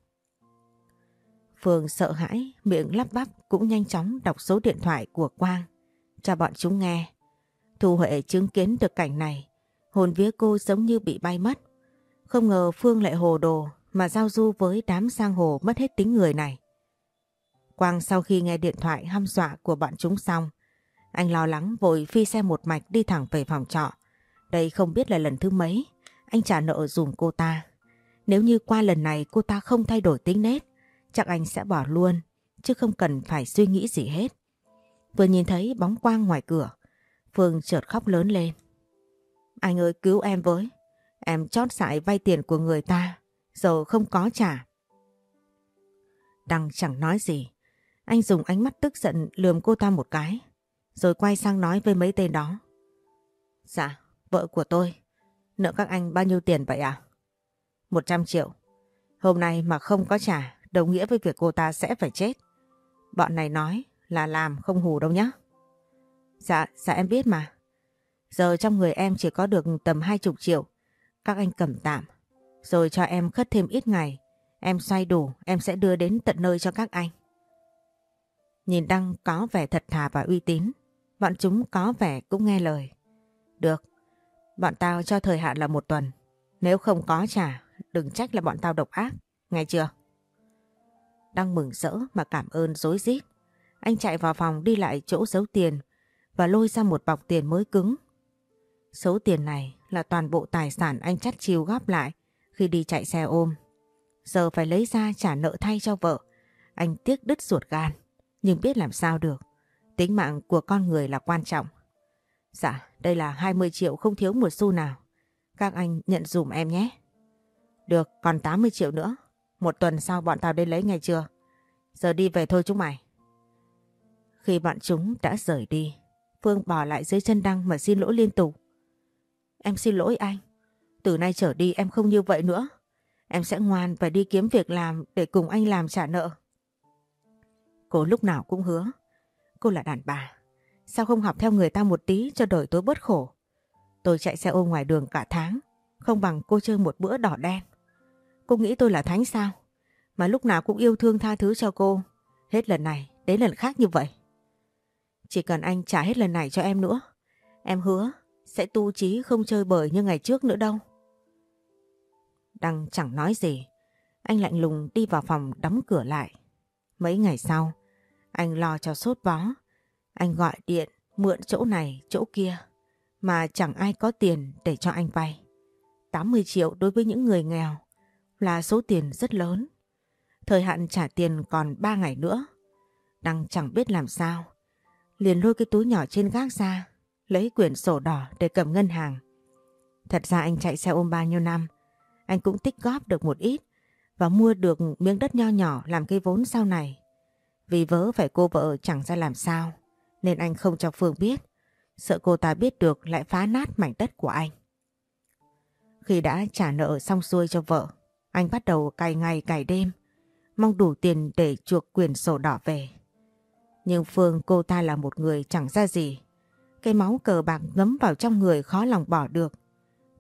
Speaker 1: Phương sợ hãi, miệng lắp bắp cũng nhanh chóng đọc số điện thoại của Quang cho bọn chúng nghe. Thu Huệ chứng kiến được cảnh này, hồn vía cô giống như bị bay mất. Không ngờ Phương lại hồ đồ mà giao du với đám sang hồ mất hết tính người này. Quang sau khi nghe điện thoại hăm dọa của bọn chúng xong, anh lo lắng vội phi xe một mạch đi thẳng về phòng trọ. Đây không biết là lần thứ mấy, anh trả nợ dùm cô ta. Nếu như qua lần này cô ta không thay đổi tính nết, chắc anh sẽ bỏ luôn, chứ không cần phải suy nghĩ gì hết. Vừa nhìn thấy bóng quang ngoài cửa, Phương chợt khóc lớn lên. Anh ơi cứu em với, em chót dại vay tiền của người ta, giờ không có trả. Đăng chẳng nói gì, anh dùng ánh mắt tức giận lườm cô ta một cái, rồi quay sang nói với mấy tên đó. Dạ, vợ của tôi, nợ các anh bao nhiêu tiền vậy à? 100 triệu. Hôm nay mà không có trả, đồng nghĩa với việc cô ta sẽ phải chết. Bọn này nói là làm không hù đâu nhá. Dạ, dạ em biết mà. Giờ trong người em chỉ có được tầm 20 triệu. Các anh cầm tạm. Rồi cho em khất thêm ít ngày. Em xoay đủ, em sẽ đưa đến tận nơi cho các anh. Nhìn Đăng có vẻ thật thà và uy tín. Bọn chúng có vẻ cũng nghe lời. Được, bọn tao cho thời hạn là một tuần. Nếu không có trả, đừng trách là bọn tao độc ác. Nghe chưa? Đăng mừng rỡ mà cảm ơn dối rít anh chạy vào phòng đi lại chỗ giấu tiền và lôi ra một bọc tiền mới cứng. Số tiền này là toàn bộ tài sản anh chắt chiêu góp lại khi đi chạy xe ôm. Giờ phải lấy ra trả nợ thay cho vợ. Anh tiếc đứt ruột gan, nhưng biết làm sao được. Tính mạng của con người là quan trọng. Dạ, đây là 20 triệu không thiếu một xu nào. Các anh nhận dùm em nhé. Được, còn 80 triệu nữa. Một tuần sau bọn tao đến lấy ngày chưa? Giờ đi về thôi chúng mày. Khi bọn chúng đã rời đi, Phương bỏ lại dưới chân Đăng mà xin lỗi liên tục. Em xin lỗi anh. Từ nay trở đi em không như vậy nữa. Em sẽ ngoan và đi kiếm việc làm để cùng anh làm trả nợ. Cô lúc nào cũng hứa. Cô là đàn bà. Sao không học theo người ta một tí cho đời tôi bớt khổ? Tôi chạy xe ôm ngoài đường cả tháng. Không bằng cô chơi một bữa đỏ đen. Cô nghĩ tôi là thánh sao? Mà lúc nào cũng yêu thương tha thứ cho cô. Hết lần này đến lần khác như vậy. Chỉ cần anh trả hết lần này cho em nữa. Em hứa sẽ tu trí không chơi bời như ngày trước nữa đâu. Đăng chẳng nói gì. Anh lạnh lùng đi vào phòng đóng cửa lại. Mấy ngày sau, anh lo cho sốt vó. Anh gọi điện, mượn chỗ này, chỗ kia. Mà chẳng ai có tiền để cho anh vay. 80 triệu đối với những người nghèo là số tiền rất lớn. Thời hạn trả tiền còn 3 ngày nữa. Đăng chẳng biết làm sao liền lôi cái túi nhỏ trên gác ra, lấy quyển sổ đỏ để cầm ngân hàng. Thật ra anh chạy xe ôm bao nhiêu năm, anh cũng tích góp được một ít và mua được miếng đất nho nhỏ làm cái vốn sau này. Vì vớ phải cô vợ chẳng ra làm sao, nên anh không cho Phương biết, sợ cô ta biết được lại phá nát mảnh đất của anh. Khi đã trả nợ xong xuôi cho vợ, anh bắt đầu cày ngày cày đêm, mong đủ tiền để chuộc quyền sổ đỏ về. Nhưng Phương cô ta là một người chẳng ra gì. Cái máu cờ bạc ngấm vào trong người khó lòng bỏ được.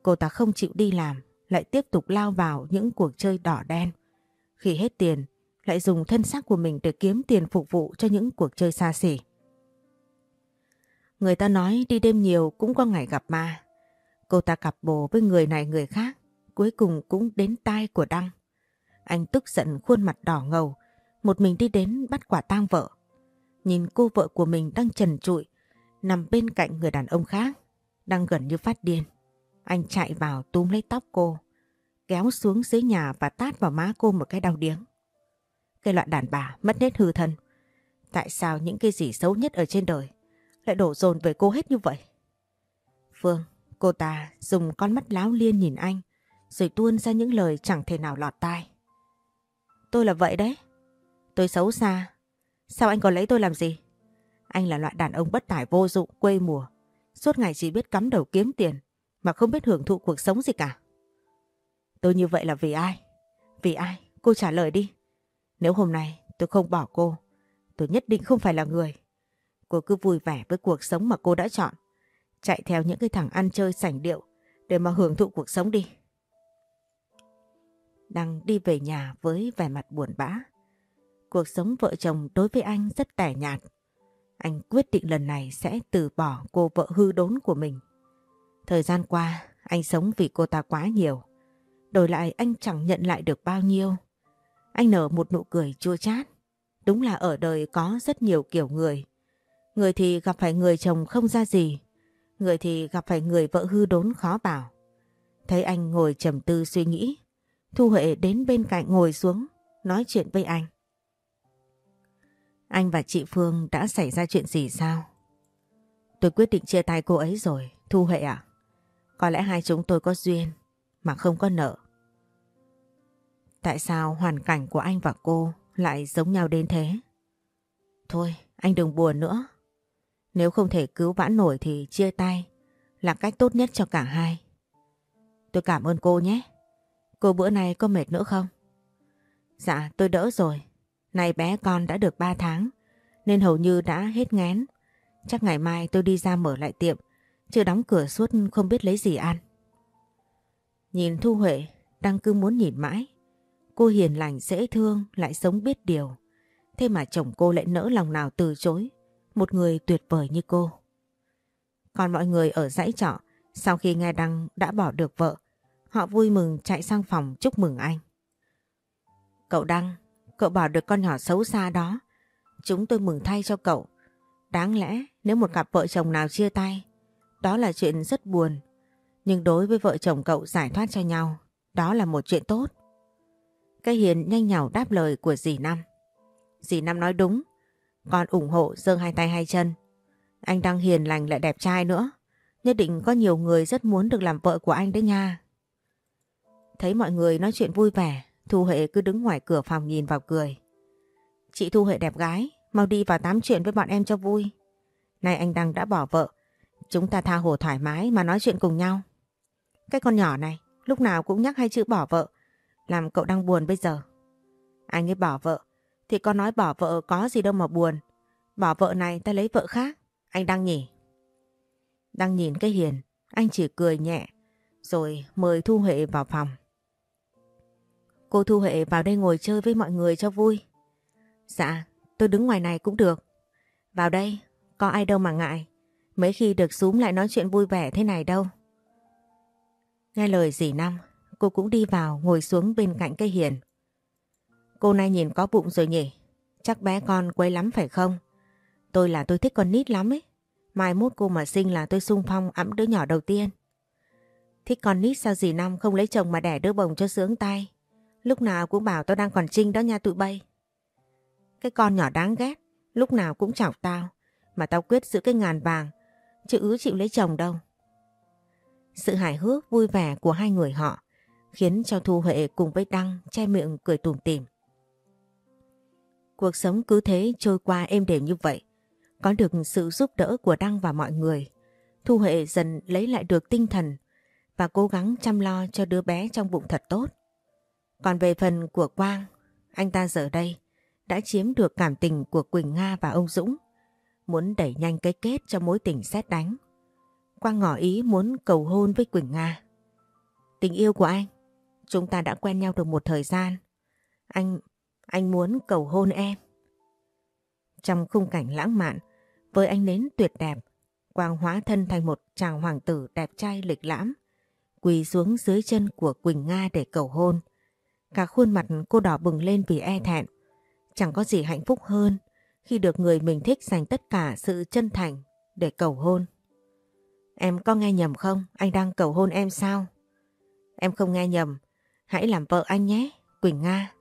Speaker 1: Cô ta không chịu đi làm, lại tiếp tục lao vào những cuộc chơi đỏ đen. Khi hết tiền, lại dùng thân xác của mình để kiếm tiền phục vụ cho những cuộc chơi xa xỉ. Người ta nói đi đêm nhiều cũng có ngày gặp ma. Cô ta cặp bồ với người này người khác, cuối cùng cũng đến tai của Đăng. Anh tức giận khuôn mặt đỏ ngầu, một mình đi đến bắt quả tang vợ nhìn cô vợ của mình đang trần trụi, nằm bên cạnh người đàn ông khác, đang gần như phát điên. Anh chạy vào túm lấy tóc cô, kéo xuống dưới nhà và tát vào má cô một cái đau điếng. Cái loại đàn bà mất nết hư thân. Tại sao những cái gì xấu nhất ở trên đời lại đổ dồn về cô hết như vậy? Phương, cô ta dùng con mắt láo liên nhìn anh, rồi tuôn ra những lời chẳng thể nào lọt tai. Tôi là vậy đấy. Tôi xấu xa, Sao anh còn lấy tôi làm gì? Anh là loại đàn ông bất tải vô dụng, quê mùa. Suốt ngày chỉ biết cắm đầu kiếm tiền, mà không biết hưởng thụ cuộc sống gì cả. Tôi như vậy là vì ai? Vì ai? Cô trả lời đi. Nếu hôm nay tôi không bỏ cô, tôi nhất định không phải là người. cô cứ vui vẻ với cuộc sống mà cô đã chọn. Chạy theo những cái thằng ăn chơi sảnh điệu để mà hưởng thụ cuộc sống đi. Đăng đi về nhà với vẻ mặt buồn bã. Cuộc sống vợ chồng đối với anh rất tẻ nhạt. Anh quyết định lần này sẽ từ bỏ cô vợ hư đốn của mình. Thời gian qua, anh sống vì cô ta quá nhiều. Đổi lại anh chẳng nhận lại được bao nhiêu. Anh nở một nụ cười chua chát. Đúng là ở đời có rất nhiều kiểu người. Người thì gặp phải người chồng không ra gì. Người thì gặp phải người vợ hư đốn khó bảo. Thấy anh ngồi trầm tư suy nghĩ. Thu Huệ đến bên cạnh ngồi xuống, nói chuyện với anh. Anh và chị Phương đã xảy ra chuyện gì sao? Tôi quyết định chia tay cô ấy rồi, Thu Huệ à? Có lẽ hai chúng tôi có duyên, mà không có nợ. Tại sao hoàn cảnh của anh và cô lại giống nhau đến thế? Thôi, anh đừng buồn nữa. Nếu không thể cứu vãn nổi thì chia tay là cách tốt nhất cho cả hai. Tôi cảm ơn cô nhé. Cô bữa nay có mệt nữa không? Dạ tôi đỡ rồi. Này bé con đã được 3 tháng nên hầu như đã hết ngén. Chắc ngày mai tôi đi ra mở lại tiệm chưa đóng cửa suốt không biết lấy gì ăn. Nhìn Thu Huệ đang cứ muốn nhìn mãi. Cô hiền lành dễ thương lại sống biết điều. Thế mà chồng cô lại nỡ lòng nào từ chối một người tuyệt vời như cô. Còn mọi người ở dãy trọ sau khi nghe Đăng đã bỏ được vợ Họ vui mừng chạy sang phòng chúc mừng anh. Cậu Đăng, cậu bỏ được con nhỏ xấu xa đó. Chúng tôi mừng thay cho cậu. Đáng lẽ nếu một cặp vợ chồng nào chia tay, đó là chuyện rất buồn. Nhưng đối với vợ chồng cậu giải thoát cho nhau, đó là một chuyện tốt. Cây hiền nhanh nhảu đáp lời của dì Năm. Dì Năm nói đúng, con ủng hộ giơ hai tay hai chân. Anh Đăng hiền lành lại đẹp trai nữa. Nhất định có nhiều người rất muốn được làm vợ của anh đấy nha. Thấy mọi người nói chuyện vui vẻ, Thu Huệ cứ đứng ngoài cửa phòng nhìn vào cười. Chị Thu Huệ đẹp gái, mau đi vào tám chuyện với bọn em cho vui. Nay anh Đăng đã bỏ vợ, chúng ta tha hồ thoải mái mà nói chuyện cùng nhau. Cái con nhỏ này, lúc nào cũng nhắc hai chữ bỏ vợ, làm cậu đang buồn bây giờ. Anh ấy bỏ vợ, thì con nói bỏ vợ có gì đâu mà buồn. Bỏ vợ này ta lấy vợ khác, anh Đăng nhỉ? Đăng nhìn cái hiền, anh chỉ cười nhẹ, rồi mời Thu Huệ vào phòng. Cô Thu Huệ vào đây ngồi chơi với mọi người cho vui. Dạ, tôi đứng ngoài này cũng được. Vào đây, có ai đâu mà ngại. Mấy khi được xúm lại nói chuyện vui vẻ thế này đâu. Nghe lời dì Năm, cô cũng đi vào ngồi xuống bên cạnh cây hiền. Cô nay nhìn có bụng rồi nhỉ? Chắc bé con quấy lắm phải không? Tôi là tôi thích con nít lắm ấy. Mai mốt cô mà sinh là tôi sung phong ẵm đứa nhỏ đầu tiên. Thích con nít sao dì Năm không lấy chồng mà đẻ đứa bồng cho sướng tay. Lúc nào cũng bảo tao đang còn trinh đó nha tụi bay. Cái con nhỏ đáng ghét, lúc nào cũng chọc tao, mà tao quyết giữ cái ngàn vàng, chứ ứ chịu lấy chồng đâu. Sự hài hước vui vẻ của hai người họ khiến cho Thu Huệ cùng với Đăng che miệng cười tủm tỉm. Cuộc sống cứ thế trôi qua êm đềm như vậy. Có được sự giúp đỡ của Đăng và mọi người, Thu Huệ dần lấy lại được tinh thần và cố gắng chăm lo cho đứa bé trong bụng thật tốt. Còn về phần của Quang, anh ta giờ đây đã chiếm được cảm tình của Quỳnh Nga và ông Dũng, muốn đẩy nhanh cái kết cho mối tình xét đánh. Quang ngỏ ý muốn cầu hôn với Quỳnh Nga. Tình yêu của anh, chúng ta đã quen nhau được một thời gian. Anh, anh muốn cầu hôn em. Trong khung cảnh lãng mạn, với anh nến tuyệt đẹp, Quang hóa thân thành một chàng hoàng tử đẹp trai lịch lãm, quỳ xuống dưới chân của Quỳnh Nga để cầu hôn. Cả khuôn mặt cô đỏ bừng lên vì e thẹn. Chẳng có gì hạnh phúc hơn khi được người mình thích dành tất cả sự chân thành để cầu hôn. Em có nghe nhầm không? Anh đang cầu hôn em sao? Em không nghe nhầm. Hãy làm vợ anh nhé, Quỳnh Nga.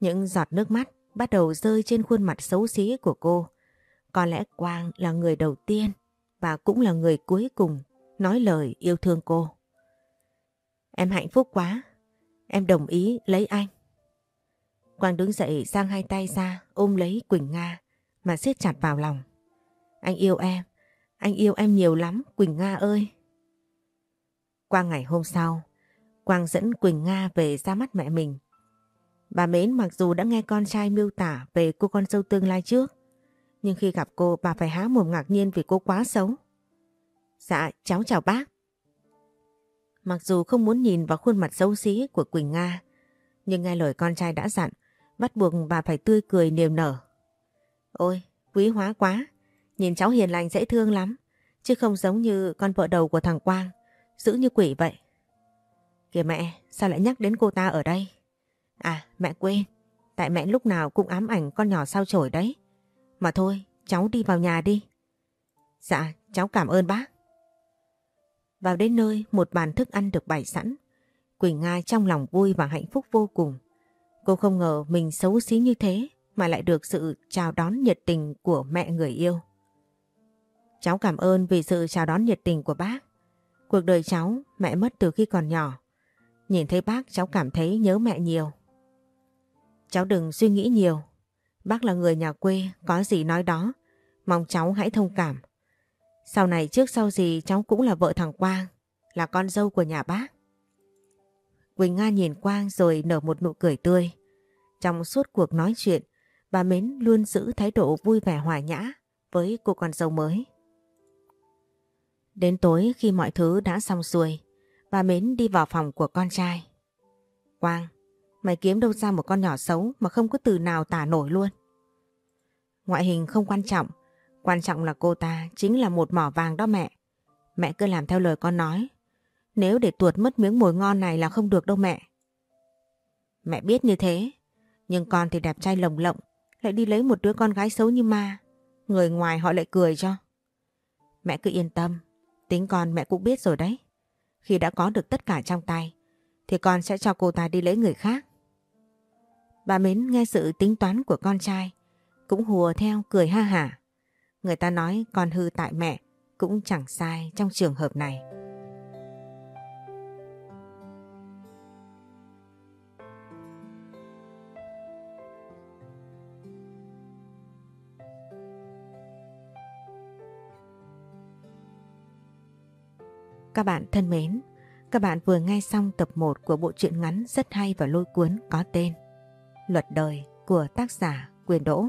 Speaker 1: Những giọt nước mắt bắt đầu rơi trên khuôn mặt xấu xí của cô. Có lẽ Quang là người đầu tiên và cũng là người cuối cùng nói lời yêu thương cô. Em hạnh phúc quá, Em đồng ý lấy anh. Quang đứng dậy sang hai tay ra ôm lấy Quỳnh Nga mà siết chặt vào lòng. Anh yêu em, anh yêu em nhiều lắm Quỳnh Nga ơi. Qua ngày hôm sau, Quang dẫn Quỳnh Nga về ra mắt mẹ mình. Bà Mến mặc dù đã nghe con trai miêu tả về cô con dâu tương lai trước, Nhưng khi gặp cô bà phải há mồm ngạc nhiên vì cô quá xấu. Dạ, cháu chào bác. Mặc dù không muốn nhìn vào khuôn mặt xấu xí của Quỳnh Nga, nhưng nghe lời con trai đã dặn, bắt buộc bà phải tươi cười niềm nở. Ôi, quý hóa quá, nhìn cháu hiền lành dễ thương lắm, chứ không giống như con vợ đầu của thằng Quang, giữ như quỷ vậy. Kìa mẹ, sao lại nhắc đến cô ta ở đây? À, mẹ quên, tại mẹ lúc nào cũng ám ảnh con nhỏ sao chổi đấy. Mà thôi, cháu đi vào nhà đi. Dạ, cháu cảm ơn bác. Vào đến nơi một bàn thức ăn được bày sẵn. Quỳnh Nga trong lòng vui và hạnh phúc vô cùng. Cô không ngờ mình xấu xí như thế mà lại được sự chào đón nhiệt tình của mẹ người yêu. Cháu cảm ơn vì sự chào đón nhiệt tình của bác. Cuộc đời cháu mẹ mất từ khi còn nhỏ. Nhìn thấy bác cháu cảm thấy nhớ mẹ nhiều. Cháu đừng suy nghĩ nhiều. Bác là người nhà quê, có gì nói đó. Mong cháu hãy thông cảm. Sau này trước sau gì cháu cũng là vợ thằng Quang, là con dâu của nhà bác. Quỳnh Nga nhìn Quang rồi nở một nụ cười tươi. Trong suốt cuộc nói chuyện, bà Mến luôn giữ thái độ vui vẻ hòa nhã với cô con dâu mới. Đến tối khi mọi thứ đã xong xuôi, bà Mến đi vào phòng của con trai. Quang, mày kiếm đâu ra một con nhỏ xấu mà không có từ nào tả nổi luôn. Ngoại hình không quan trọng, Quan trọng là cô ta chính là một mỏ vàng đó mẹ. Mẹ cứ làm theo lời con nói. Nếu để tuột mất miếng mồi ngon này là không được đâu mẹ. Mẹ biết như thế. Nhưng con thì đẹp trai lồng lộng. Lại đi lấy một đứa con gái xấu như ma. Người ngoài họ lại cười cho. Mẹ cứ yên tâm. Tính con mẹ cũng biết rồi đấy. Khi đã có được tất cả trong tay. Thì con sẽ cho cô ta đi lấy người khác. Bà Mến nghe sự tính toán của con trai. Cũng hùa theo, cười ha hả. Người ta nói con hư tại mẹ cũng chẳng sai trong trường hợp này. Các bạn thân mến, các bạn vừa nghe xong tập 1 của bộ truyện ngắn rất hay và lôi cuốn có tên Luật đời của tác giả Quyền Đỗ.